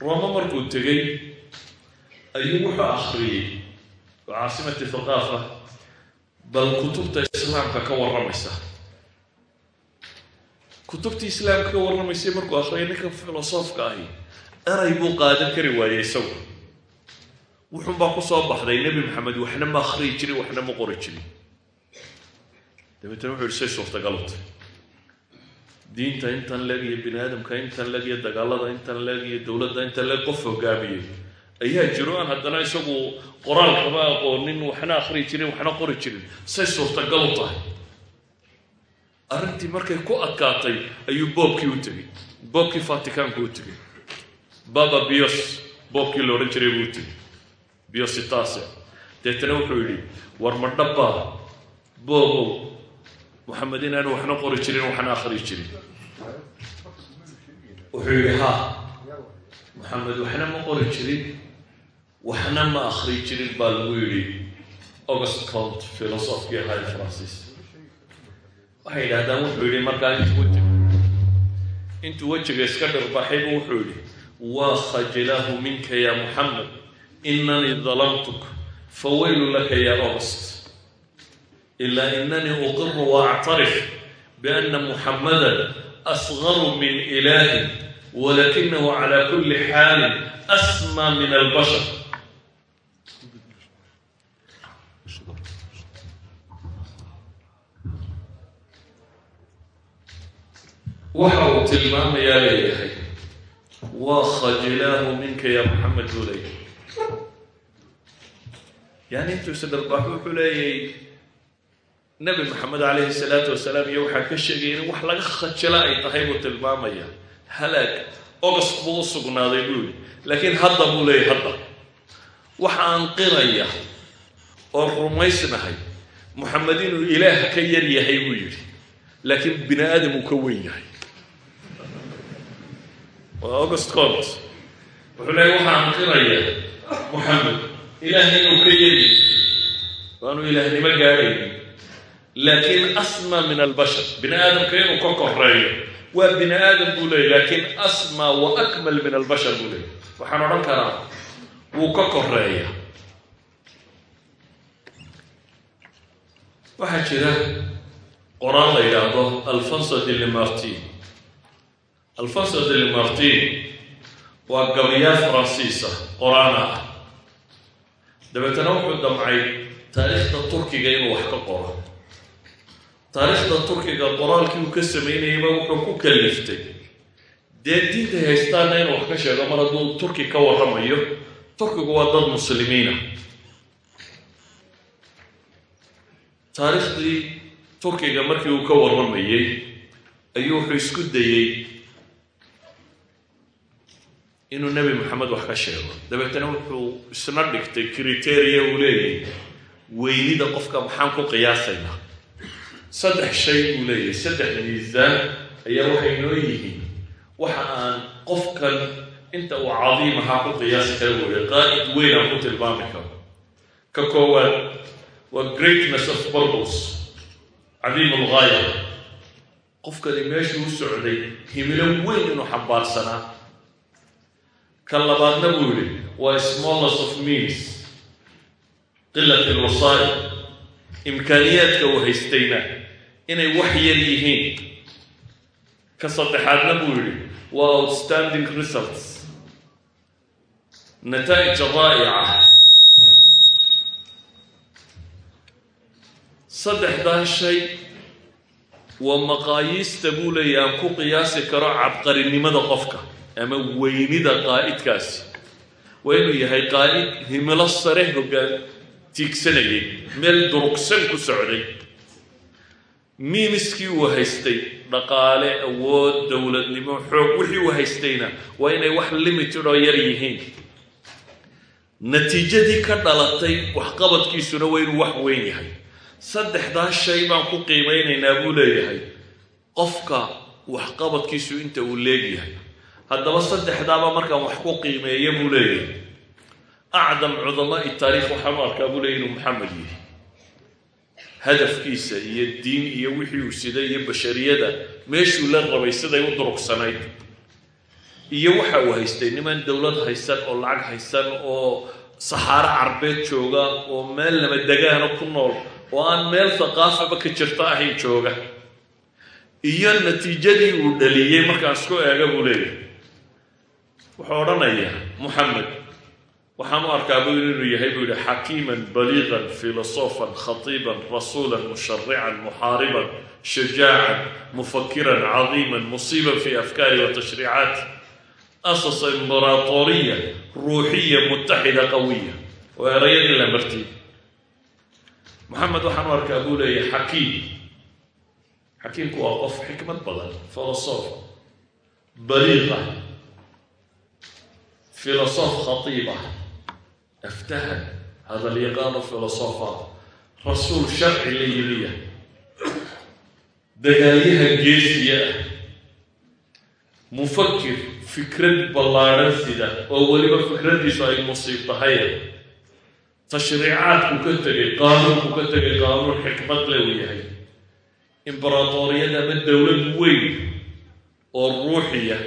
roma markuu tegey ayuu wuxuu akhriyey. Oo caasimati thaqaafa bal kutubta islaamka ka warramaysa kutubtii islaamka ka warramaysay markuu akhriyay ninka filosofka ahi. Eray buu qaadan kari waayey isagu. Wuxuunbaa ku soo baxday nebi maxamed waxna ma akhriyi jirin waxna ma qori jirin dabeetana wuxuu yihi say suurtagalutay diinta intan leeg iyo bini aadamka intan leeg iyo dagaalada intan leeg iyo dowladda intan leeg qof hogaamiyey ayaa jiro aan haddana isagu qoraalkama aqoonin waxna akhriyi jirin waxna qori jirin. Say suurtagal u tahay arrintii markay ku adkaatay ayuu boobkii u tegey. Boobkii fatikaanku u tegey. Baba bios boobkii la odhan jiray buu u tegey. Biositase deetana wuxuu yidhi war ma dhabbaa? Boobow moxamed inaanu waxna qori jirin waxna akhri jirin. Wuxuu yidhi ha moxamed waxna ma qori jirin waxna ma akhri jirin baa lagu yidhi august cont filosofkii ahaa francis waxay yidhahdaan wuxuu yidhi markaa intuu wejiga. Iska dhirbaxay buu wuxuu yidhi waa khajilaahu minka ya moxamed inanii dalamtuk fawaylu laka ya august ilaa inanii uqiru waactarif biana muxamada asgaru min ilaahi walakinahu cala kuli xaalin asma min albashar waxa uu tilmaamayaa leeyahay waa khajilaahu minka ya moxamed buu leeyahay. Yani intuu isdharbaaxo wuxuu leeyahay nebi maxamed calayhi salaatu wasalaam iyo waxaa ka sheegaya in wax laga khajalo ay tahay buu tilmaamaya. Halaag ogos buu u sugnaaday buu yihi laakiin hadda buu leeyahy hadda. Waxa aan qiraya oo rumaysnahay moxamed inuu ilaah ka yar yahay buu yidhi laakiin bini aadam uu ka weyn yahay waa august cont wuxuu leeyahy waxa aan qiraya moxamed ilaah inuu ka yahay waanu ilaahnimo gaadhaynin laakiin asma min albashar. Bini aadamka inuu ka koreeyo waa bini aadam buu leeyay laakiin asma wa akmal min albashar buu leeyay waxaan odhan karaa wuu ka koreeya waxaa jira qoraan la yidhaahdo alfonso de lemartin alfonso de lemartin waa gabayaal faransiisa qoraana ah dabeetana wuxuu damcay taariikhda turkiga inuu wax ka qoro. Taariikhda turkiga qoraalkii uu ka samaynayayba wuxuu ku kaliftay. Dee diintay haystaana inuu wax ka sheego mar hadduu turki ka warramayo turkigu waa dad muslimiina. Taariikhdii turkiga markii uu ka warramayey ayuu wuxuu isku dayey inuu nebi maxamed wax ka sheego. Dabeetana wuxuu isna dhigtay criteria uu leeyahay. Weynida qofka maxaan ku qiyaasaynaa saddex shay buu leeyahay. Saddex miisaan ayaa waxay noo yihiin. Waxa aan qofkan inta uu cadiim ahaa ku qiyaasi kara weeye qaa'id weyn aan ku tilmaami karo. Ka koowaad waa greatness of purpose. Cadiim ulgaaya qofkani meeshuu u socday himilo weyn inuu xambaarsanaa ka labaadna buu yidhi waa smallness of means? Qilat ilwasaa'il imkaaniyaadka uu haystayna inay wax yar yihiin. Ka saddexaadna buu yidhi waa outstanding results. Nataa'ij raa'ica saddexdaa shay waa maqaayiista buu leeyahy aan ku qiyaasi karo cabqarinimada qofka ama weynida qaa'idkaasi. Waa inuu yahay qaa'id himilo sare hoggaan tiigsanayay meel durugsan ku socday. Miimiskii uu haystay dhaqaale awood dowladnimo xoog wixii uu haystayna waa inay wax limited oo yar yihiin. Natiijadii ka dhalatay waxqabadkiisuna waa inuu wax weyn yahay. Saddexdaa shay baan ku qiimaynaynaa buu leeyahay. Qofka waxqabadkiisu inta uu leegyahay haddaba saddexdaaba markaan wax ku qiimeeya buu leeyahay. Acdam cudamaai taariikh waxaan u arkaa buu leeyahy inuu maxamed yahay. Hadafkiisa iyo diin iyo wixii uu siday iyo bashariyada meeshuu la rabay siday u durugsanayd iyo waxa uu haystay niman dowlad haysan oo lacag haysan oo saxaaro carbeed jooga oo meel nabaddegaana ku nool oo aan meel thaqaafaba ka jirto ahayn jooga. Iyo natiijadii uu dhaliyey markaan isku eega buu leeyahay wuxuu odhanayaa moxamed waxaan u arkaa buu inuu yahay buu yihi xakiiman baliiqan filosofan khatiiban rasuulan musharican muxaariban shajaacan mufakiran cadiiman musiiban fi afkaari wa tashriicaati asasa imbaratoriya ruuxiya mutaxida qawiya. Oo erayadii la martiyey moxamed waxaan u arkaa buu leeyahay xakiim. Xakiimku waa qof xikmad badan filosof baliiqa filosof khatiiba aftahan hadal yaqaano filosofa rasuul sharci la yimiya dagaalyaha geesiya ah mufakir fikrad ballaadhan sida oo weliba fikraddiisu ay musiib tahay tashriicaadku ka tegay qaanuunku ka tegay qaanuun xikmad le uu yahay imbaratoriyad ama dowlad weyn oo ruuxiya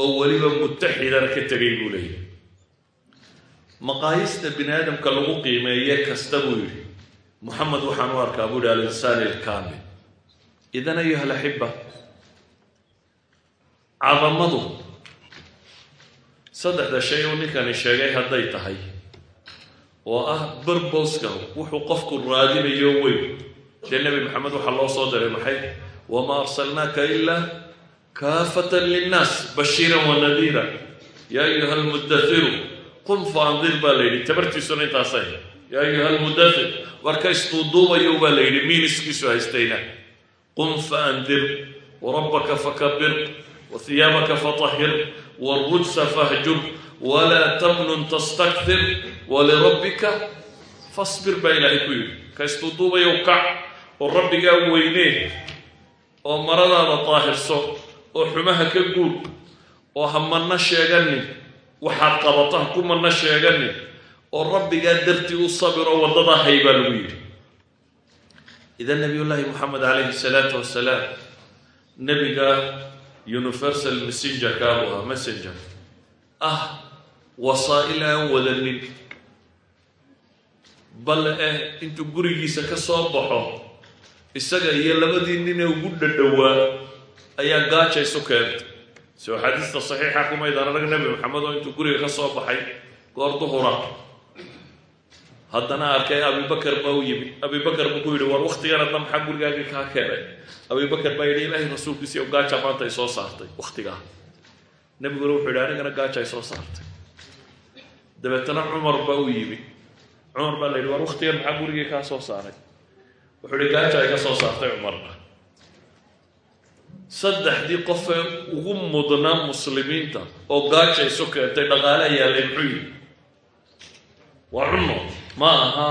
oo weliba mutaxidana ka tegay buu leeyahay. Maqaayista bini aadamka lagu qiimeeye kasta buu yidhi moxamed waxaan u arkaa buu yihi alinsaani alkaamil. Idan ayuha alaxiba cadamadu saddexda shay uu ninkani sheegay hadday tahay oo ah barboska wuxuu qofku raadinayo weyn. Dee nebi maxamed waxaa loo soo diray maxay? Wamaa arsalnaaka ilaa kaafatan linnaas bashiiran wa nadiira yaa ayuha almudathiru qum faandir baa la yidhi tabartiisuna intaasay yaa ayuha almudathir warkaysduuduubayo baa la yidhi miiniskiisu haystayna qum faandir warabbaka fakabir wahiyaabaka fatahhir wاlrujsa fahjur walaa tamnun tastakfir walirabbika fasbir baa ilaahay ku yidhi kaysduuduubayow kac oo rabbigaa weynee oo maradaada daahirso oo xumaha ka guud oo ha manno sheeganin waxaad qabato ha ku manno sheeganin oo rabbigaa dartii u sabiro waddadaa hay baa lagu yidhi. Idan nabiyullaahi moxamed calayhi salaatu wasalaam nebiga universal messengerka buu ahaa messenger. Ah wasaa'il aan wadanin bal eh intuu gurigiisa ka soo baxo isaga iyo labadii ninee ugu dhadhowaa ayaa gaaja isu keentay soo xadiista saxiixa kumaydaan arag nebi maxamed oo intuu guriga ka soo baxay goor duhura. Haddana arkay abibakar baa u yimid. Abibakar buu ku yidhi war waktigan adna maxaa gurigaagii kaa keenay. Abibakar baa yidhi ilaahay rasuulkiisiiyo gaaja maanta ay soo saartay waktigaa nebiguna wuxuu yidhi anigana gaaja ay soo saartay. Dabeetana cumar baa u yimid. Cumar baa la yidhi war waktigan maxaa gurigii kaa soo saaray? Wuxuu yidhi gaaja ay ka soo saartay cumarna saddexdii qofee ugu mudnaa muslimiinta oo gaaja isu keentay dhaqaale yaalay muxuu yidhi waa cunno ma aha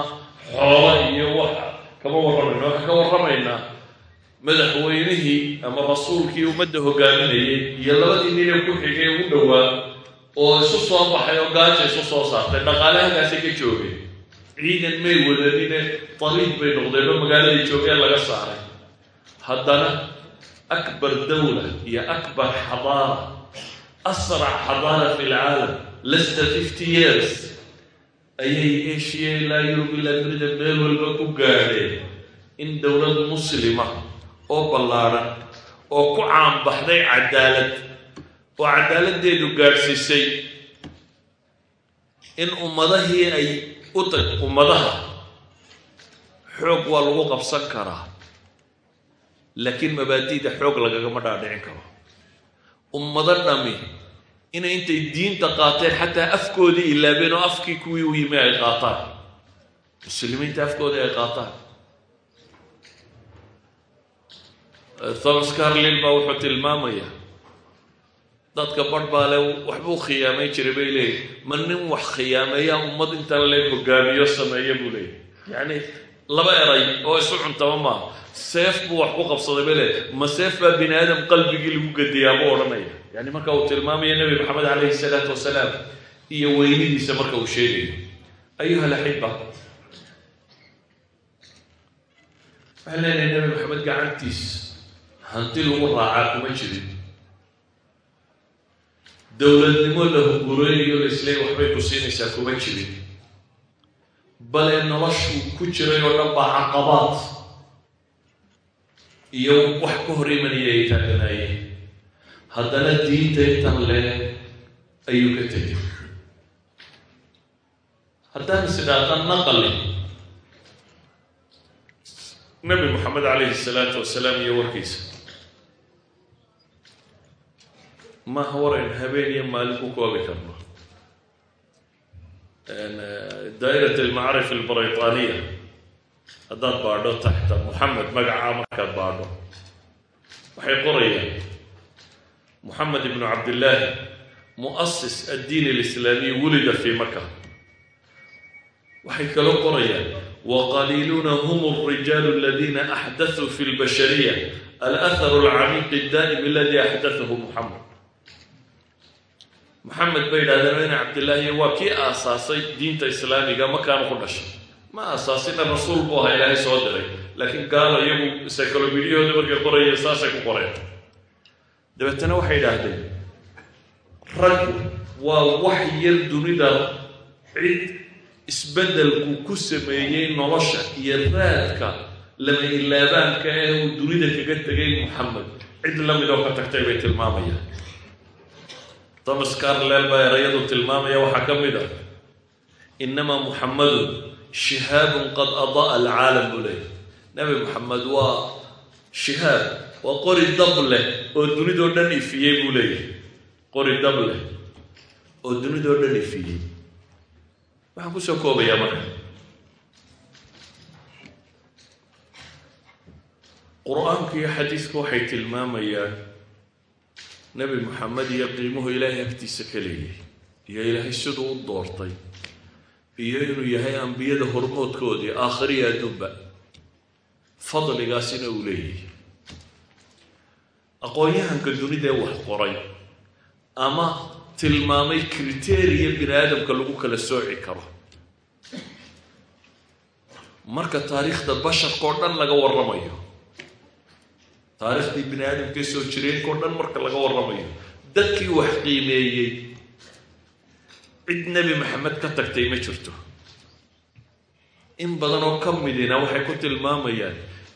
xoola iyo waxa kama warramayna waxaan ka warramaynaa madaxweynihii ama rasuulkii ummadda hogaaminayay iyo labadii ninee ku xigay ugu dhowaa oo isu soo baxay oo gaaja isu soo saartay dhaqaale halkaasay ka joogeen ciidan may wadanine dariid bay noqdeen oo magaaladay joogeen laga saaray. Haddana akbar dawla iyo akbar xadaara asrac xadaara fi lcaalam lasta fifty years. ayay eshiya ilaa yurub ilaa dunida meel walba ku gaadheen in dowlad muslima oo ballaadhan oo ku caanbaxday cadaalad oo cadaaladdeedu gaadhsiisay in ummadahii ay u tag ummadaha xoog waa lagu qabsan karaa laakiin mabaadi'da xoog lagagama dhaadhicin karo. Ummado dhami inay intay diinta qaateen xataa afkoodii ilaabeen oo afkii kuwii u yimi ay qaataan. Muslimiinta afkoodii ay qaataan. Thomas carlin baa wuxuu tilmaamaya dadka barh baa le waxbuu khiyaamay jiray bay leeyihi ma nin wax khiyaameeyaa ummad intaan leen hogaamiyo sameeya buu leeyahy yacni laba eray oo isu cuntaba maaha seef buu wax ku qabsaday leeyahy ma seef baa bini aadam qalbigii lagu gediyaa buu odhanaya. Yani marka uu tilmaamayo nebi maxamed calayhi salaatu wasalaam iyo weynidiisa marka uu sheegayo. Ayuha alaxiba waxaan leenahay nebi maxamed gacantiis hanti lagu raacaa kuma jirin. Dowladnimo la hungureynayo la isleey waxbay ku siinaysaa kuma jirin bale noloshuu ku jiray oo dhan baa caqabaad iyo wax ka hor imanaya ay taaganaayeen haddana diinta intan leh ayuu ka tegay haddaan isidhaaqan naqali nabi moxamed calayhi salaatu wasalaam iyo warkiisa maaha warayn habeen iyo maalin ku koobi karno daa'irat almacaarif albraytaaniya haddaad baadho taxta moxamed magacaa markaad baadho. Waxay qorayaan. Moxamed ibnu cabdillaahi mu'asis addiin alislaamiy wulida fii maka waxay kaloo qorayaan. Waqaliiluuna hum alrijaalu aladiina axdathuu fi lbashariya alahharu alcamiiqi addaa'im aladi axdathahu moxamed moxamed bay yidhahdeen ina cabdillaahi waa kii aasaasay diinta islaamiga makaanu ku dhashay ma aasaasina rasuul buu ahaa ilaahay soo diray. Laakiin gaalo iyagu psycholobidiyahooda markay qorayeen saasay ku qoreen dabeetana waxay idhaahdeen raggu waa wax yar dunida cid isbeddelku ku sameeyey nolosha iyo raadka lama ilaabaanka ee uu dunida kaga tegay moxamed cid la midoo ka tagtay bay tilmaamayaan thomas carlel baa erayadu tilmaamaya waxaa ka mid ah inamaa muxamadun shihaabun qad adaa alcaalam buu leeyahy nebi moxamed waa shihaab waa qori dab leh oo dunidoo dhan ifiyey buu leeyahay qori dab leh oo dunidoo dhan ifiyey waxaan ku soo koobayaa marka qur'aanku iyo xadiisku waxay tilmaamayaan nebi moxamed iyo qiimuhu ilaahay agtiisa ka leeyahay. Iyo ilaahay siduu u doortay. Iyo inuu yahay ambiyada hormoodkoodii aakhiriya adduunba. Fadligaasina uu leeyahay. Aqoon-yahanka dunidee wax qoray ama tilmaamay kriteriya bini aadamka lagu kala sooci karo. Marka taariikhda basharka oo dhan laga warramayo taariikhdii bini aadamkee soo jireenka o dhan marka laga warramayo dadkii wax qiimeeyey cid nebi maxamed ka tagtay ma jirto. In badan oo ka midina waxay ku tilmaamayaan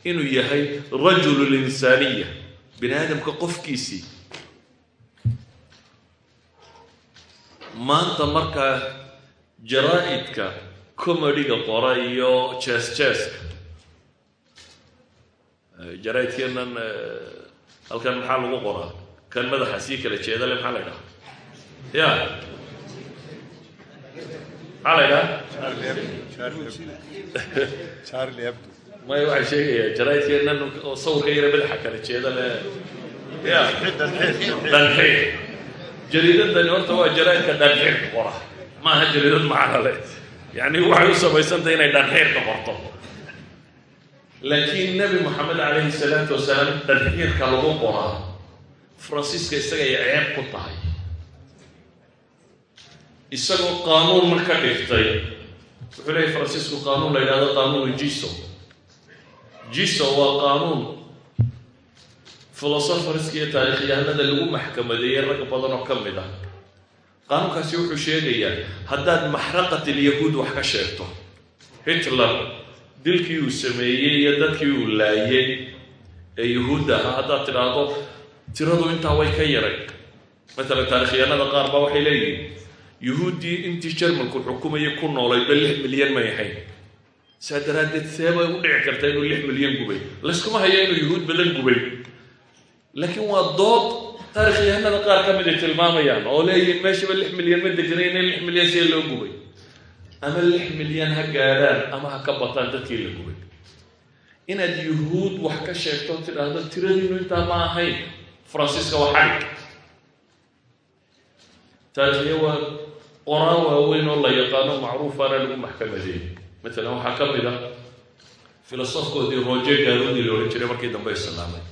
inuu yahay rajululinsaaniya bini aadamka qofkiisii. Maanta markaa jaraa-idka comediga qora iyo jes jeska jaraa-idkeenan halkan maxaa lagu qoraa? Kan madaxa sii kala jeeda le maxaa la ydhaha ya. Maxaa la ydhaha maya waxay sheegayaa jaraa-idkeenan oo sawirka yara madaxa kala jeeda le ya dhanxiir jariidadani horta waa jaraa-idka dhanxiirka qora ma aha jariidad macno le yani waxay u samaysantahay inay dhanxiirka qorto laakiin nebi moxamed calayhi salaatu wasalaam dhanxiirka lagu qoraa faransiiska isagay ceeb ku tahay. Isagoo qaanuun marka dhiftay. Wuxuu leeyahy faransiisku qaanuun la yidhahdo qaanuunu jiso. Jiso waa qaanuun filosofarska iyo taarikhyahanada lagu maxkamadeeyey rag badan oo ka mid ah. Qaanuunkaasi wuxuu sheegayaa haddaad maxraqat ilyahuud wax ka sheegto hitler dilkii uu sameeyey iyo dadkii uu laayey ee yuhuudda ahaa haddaad tidhaahdo tiradu intaa way ka yaray. Matalan taarikhyahanada qaar baa waxay leeyihiin yuhuuddii intii jarmalku xukumayay ku noolaydba lix milyan may ahayn. Saa daraaddeed seebay u dhici karta inuu lix milyan gubay. Layskuma haya inuu yuhuud badan gubay. Laakiin waa dood taarikhyahanada qaar ka mid ay tilmaamayaan oo leeyihiin meeshaba lix milyan ma deganayna lix milyan see loo gubay ama lix milyan ha gaadhaan ama ha ka bataan dadkii la gubay. Inaad yuhuud wax ka sheegto tidhaahdo tiradiinu intaa ma ahayn. Faransiiska waa xarig taarikhya waa qoraan waaweyn oo la yaqaano macruufaana lagu maxkamadeeyey matalan waxaa ka mid ah filosofkoodii roger gaarudi la odhan jiray markii dambe islaamay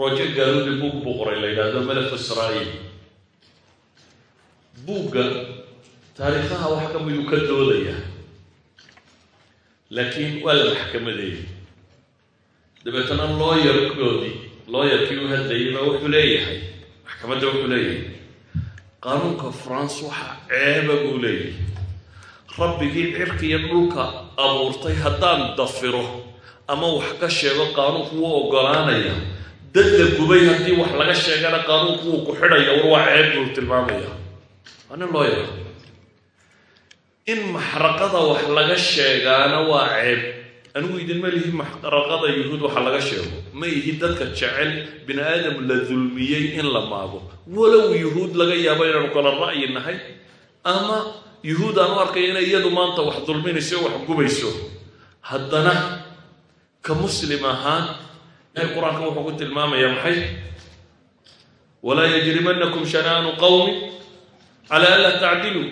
roger gaarudi buug buu qoray la yidhaahdo malaf israa'iil. Buugga taariikhaha wax ka miduu ka doodaya. Laakiin waa la maxkamadeeyey. Dabeetana looyarkoodii looyarkii u hadlayay wuxuu leeyahay maxkamadda wuxuu leeyahay. Qaanuunka france waxa ceeba buu leeyahay. Rabbigii cirka iyo dhulka abuurtay haddaan dafiro ama wax ka sheego qaanuunku wuu oggolaanaya. Dad la gubay haddii wax laga sheegana qaanuunku wuu ku xidhaya war waa ceeb buu tilmaamaya waa nin looyar in maxraqada wax laga sheegaana waa ceeb. Anigu idinma lihi maxraqada yuhuud waxa laga sheego. Ma ihi dadka jecel bini aadam la dulmiyey in la maago walow yuhuud laga yaabo inaanu kala ra'yi nahay ama yuhuud aan u arkaya inay iyadu maanta wax dulminayso o wax gubayso. Haddana ka muslim ahaan ilahay qur'aanka wuxuu ku tilmaamayaa maxay? Walaa yajrimanakum shanaanu qawmi calaa an laa tacdiluu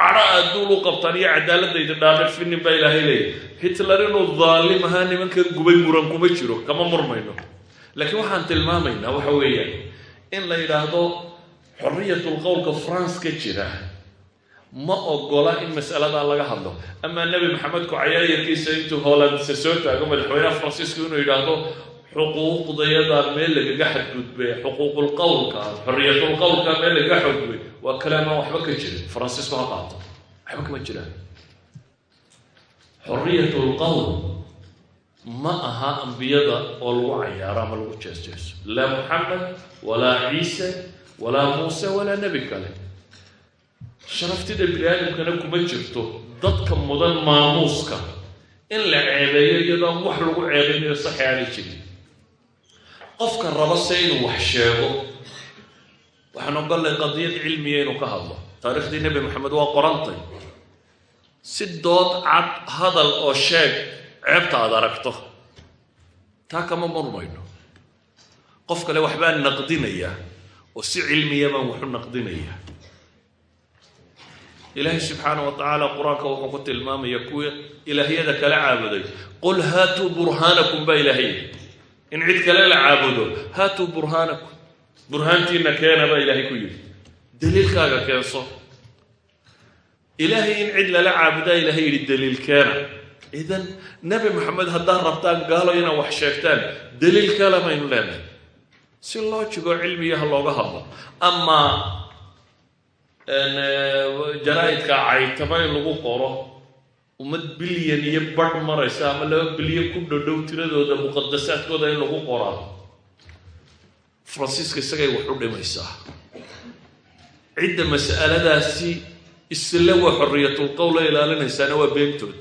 cadha aad duul u qabtaan iyo cadaaladayda dhaaqirfinin baa ilaahay leeyahy hitler inuu daalim ahaa nimankan gubay muran kuma jiro kama murmayno. Laakiin waxaan tilmaamaynaa waxa weeyaan in la yidhaahdo xorriyatul qowlka france ka jira ma ogola in mas'aladaa laga hadlo. Amaa nebi maxamedku cayaayarkiisa intuu hoolandse soo taago madaxweynaha faransiisku inuu yidhaahdo xuquuqdayadaa meel lagaga xadgudbay xuquuqul qowlka xorriyatul qowlka meel lagaga xadgudbay waa kalaamaan waxba ka jirin faransiisku ha qaato. Waxba kama jiraan xorriyatul qowl ma aha ambiyada oo lagu cayaaro ama lagu jees-jeeso. Laa muxamed walaa ciise walaa muuse walaa nebi kale. Sharaftida bini aadamkana kuma jirto dadka mudan maamuuska in la ceebeeyo iyadoon wax lagu ceebinayo saxi aanay jirin qofka raba se inuu wax sheego waxaan ogollay qadiyad cilmiya inuu ka hadlo. Taariikhdii nebi maxamed waa qorantay. Si dood cad hadal oo sheeg ceebta aad aragto taa kama murmayno qof kale waxbaan naqdinayaa oo si cilmiya baan waxu naqdinayaa ilaahay subxaana wa tacaala qur'aanka wuxuu ku tilmaamaya kuwii ilaahyada kala caabuday. Qul haatuu burhaanakum baa ilaahay in cid kale la caabudo. Haatuu burhaanakum. Burhaantiina keena baa ilaahay ku yidhi. Daliilkaaga keenso. Ilaahay in cid lala caabudaa ilaahay yidhi daliil keena. Idan nebi maxamed haddaad rabtaan gaalo inaad wax sheegtaan daliil kale maynu leenahay. Si loo jigo cilmiyaha looga hadlo. Amaa jaraa-idka caytama in lagu qoro ummad bilyan iyo badh maraysa ama laba bilyan ku dhodhow tiradooda muqadasaadkooda in lagu qoraa faransiiska isagay wax u dhimaysaa cidda mas'aladaasi isla waa xoriyatulqowla ilaalinaysaana waa beentood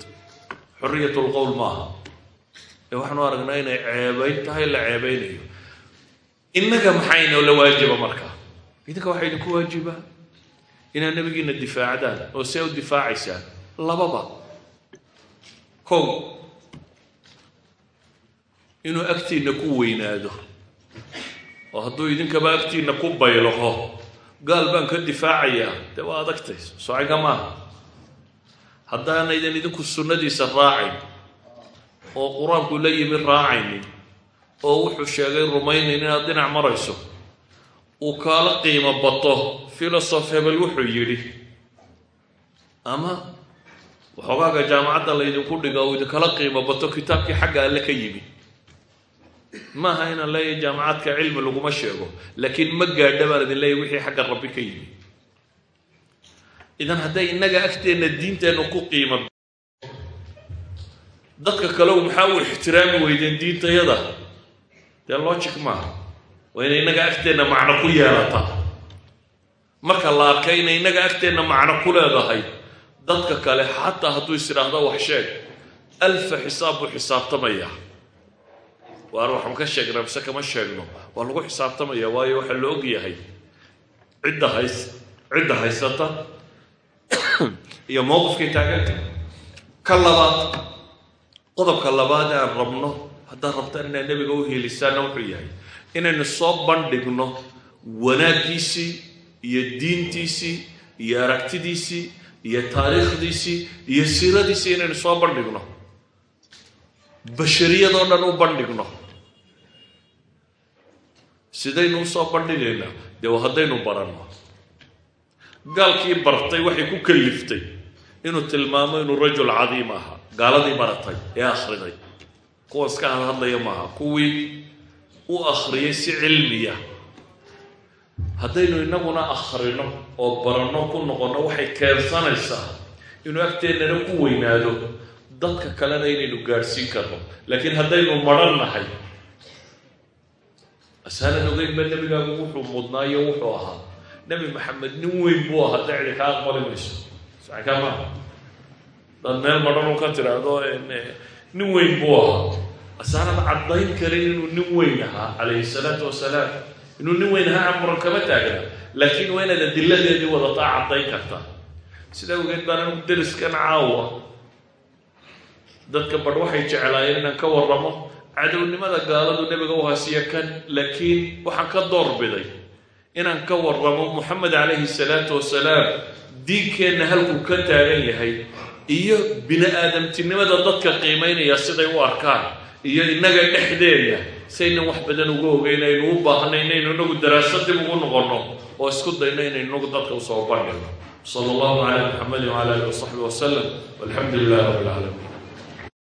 xoriyatulqowl maaha. Ee waxaanu aragnaa inay ceebayn tahay la ceebaynayo innaga maxayno la waajiba markaa idinka waxaa idinku waajiba? Inaad nabigiina difaacdaan oo see u difaacaysaan lababa kow inuu agtiinna ku weynaado. Oo hadduu idinkaba agtiinna ku baylaho gaal baan ka difaacayaa. Dee waa adagtay socinka maaha haddaanaydan idinku sunnadiisa raacayn oo qur'aanku la yimi raacaynin oo wuxuu sheegay rumaynayn inaad dhinac marayso uu kaala qiimo bato. Filosof hebel wuxuu yidhi ama waxoogaaga jaamacadda laydinku dhiga uu idinkala qiimo bato kitaabkii xagga alle ka yimi. Maaha inaan leeyahay jaamacadka cilmi laguma sheego laakiin ma gaadha baan idin leeyahy wixii xagga rabbi ka yimi. Idan hadday innaga agteenna diinteennu ku qiimo dadka kalew maxaa u ixtiraami weydeen diintayada? Dee logic maaha waa inay innaga agteenna macno ku yeelata marka la arkay inay innaga agteenna macno ku leedahay dadka kale xataa hadduu is idhaahdo wax sheeg. Alfa xisaab buu xisaabtamaya waar waxaan ka sheegnaa mise kama sheegno? Waa lagu xisaabtamaya waayo waxaa la og yahay. Cidda hays cidda haysata. Iyo mowqifkay taaganta ka labaad qodobka labaad aan rabno haddaad rabtaan inaad nebiga u helisaanna wuxuu yahay inaynu soo bandhigno wanaaggiisii iyo diintiisii iyo aragtidiisii iyo taariikhdiisii iyo siiradiisii inaynu soo bandhigno bashariyadoo dhan u bandhigno sidaynu u soo bandhigaynaa dee haddaynu baranno gaalkii bartay waxay ku kaliftay inuu tilmaamo inuu rajul cadiim ahaa gaaladii baratay ee akhriday kuwa iska hadhadlaya maaha kuwii u akhriyay si cilmiya haddaynu innaguna akhrino oo baranno ku noqonno waxay keensanaysaa inuu agteennana ku weynaado. Dadka kalena inaynu gaadhsiin karno. Laakiin haddaynu maran nahay asaalan ogeynba nebigaagu wuxuu mudnaayo wuxuu ahaa. Nebi maxamed nin weyn buu ahaa dacdi kaa aqbali mayso. Saxka maaha dad meel madhan ka tiraahdo nin weyn buu ahaa. Asaanan caddayn karin inuu nin weyn ahaa calayhi salaatu wasalaam inuu nin weyn ahaa kama taagna laakiin waa inaad adiladeedii wadataa caddayn kartaa sidaa ogeed baan anigu deriskan caawa dadka badh waxay jeclaayeen inaan ka warramo cadownimada gaaladu nebiga u hasiya kan laakiin waxaan ka doorbiday inaan ka warramo moxamed calayhi salaatu wasalaam diinkeenna halkuu ka taagan yahay iyo bini aadamtinimada dadka qiimaynaya siday u arkaan iyo innaga dhexdeeda saynan wax badan uga ogeyn aynu u baahnay inaynu inagu daraasad dib ugu noqonno oo isku dayno inaynu inagu dadka u soo bandhigno. Sala allahu calaa muxamedin wcala alihi wasaxbi wasalam walxamdu lilahi rabbi alcaalamiin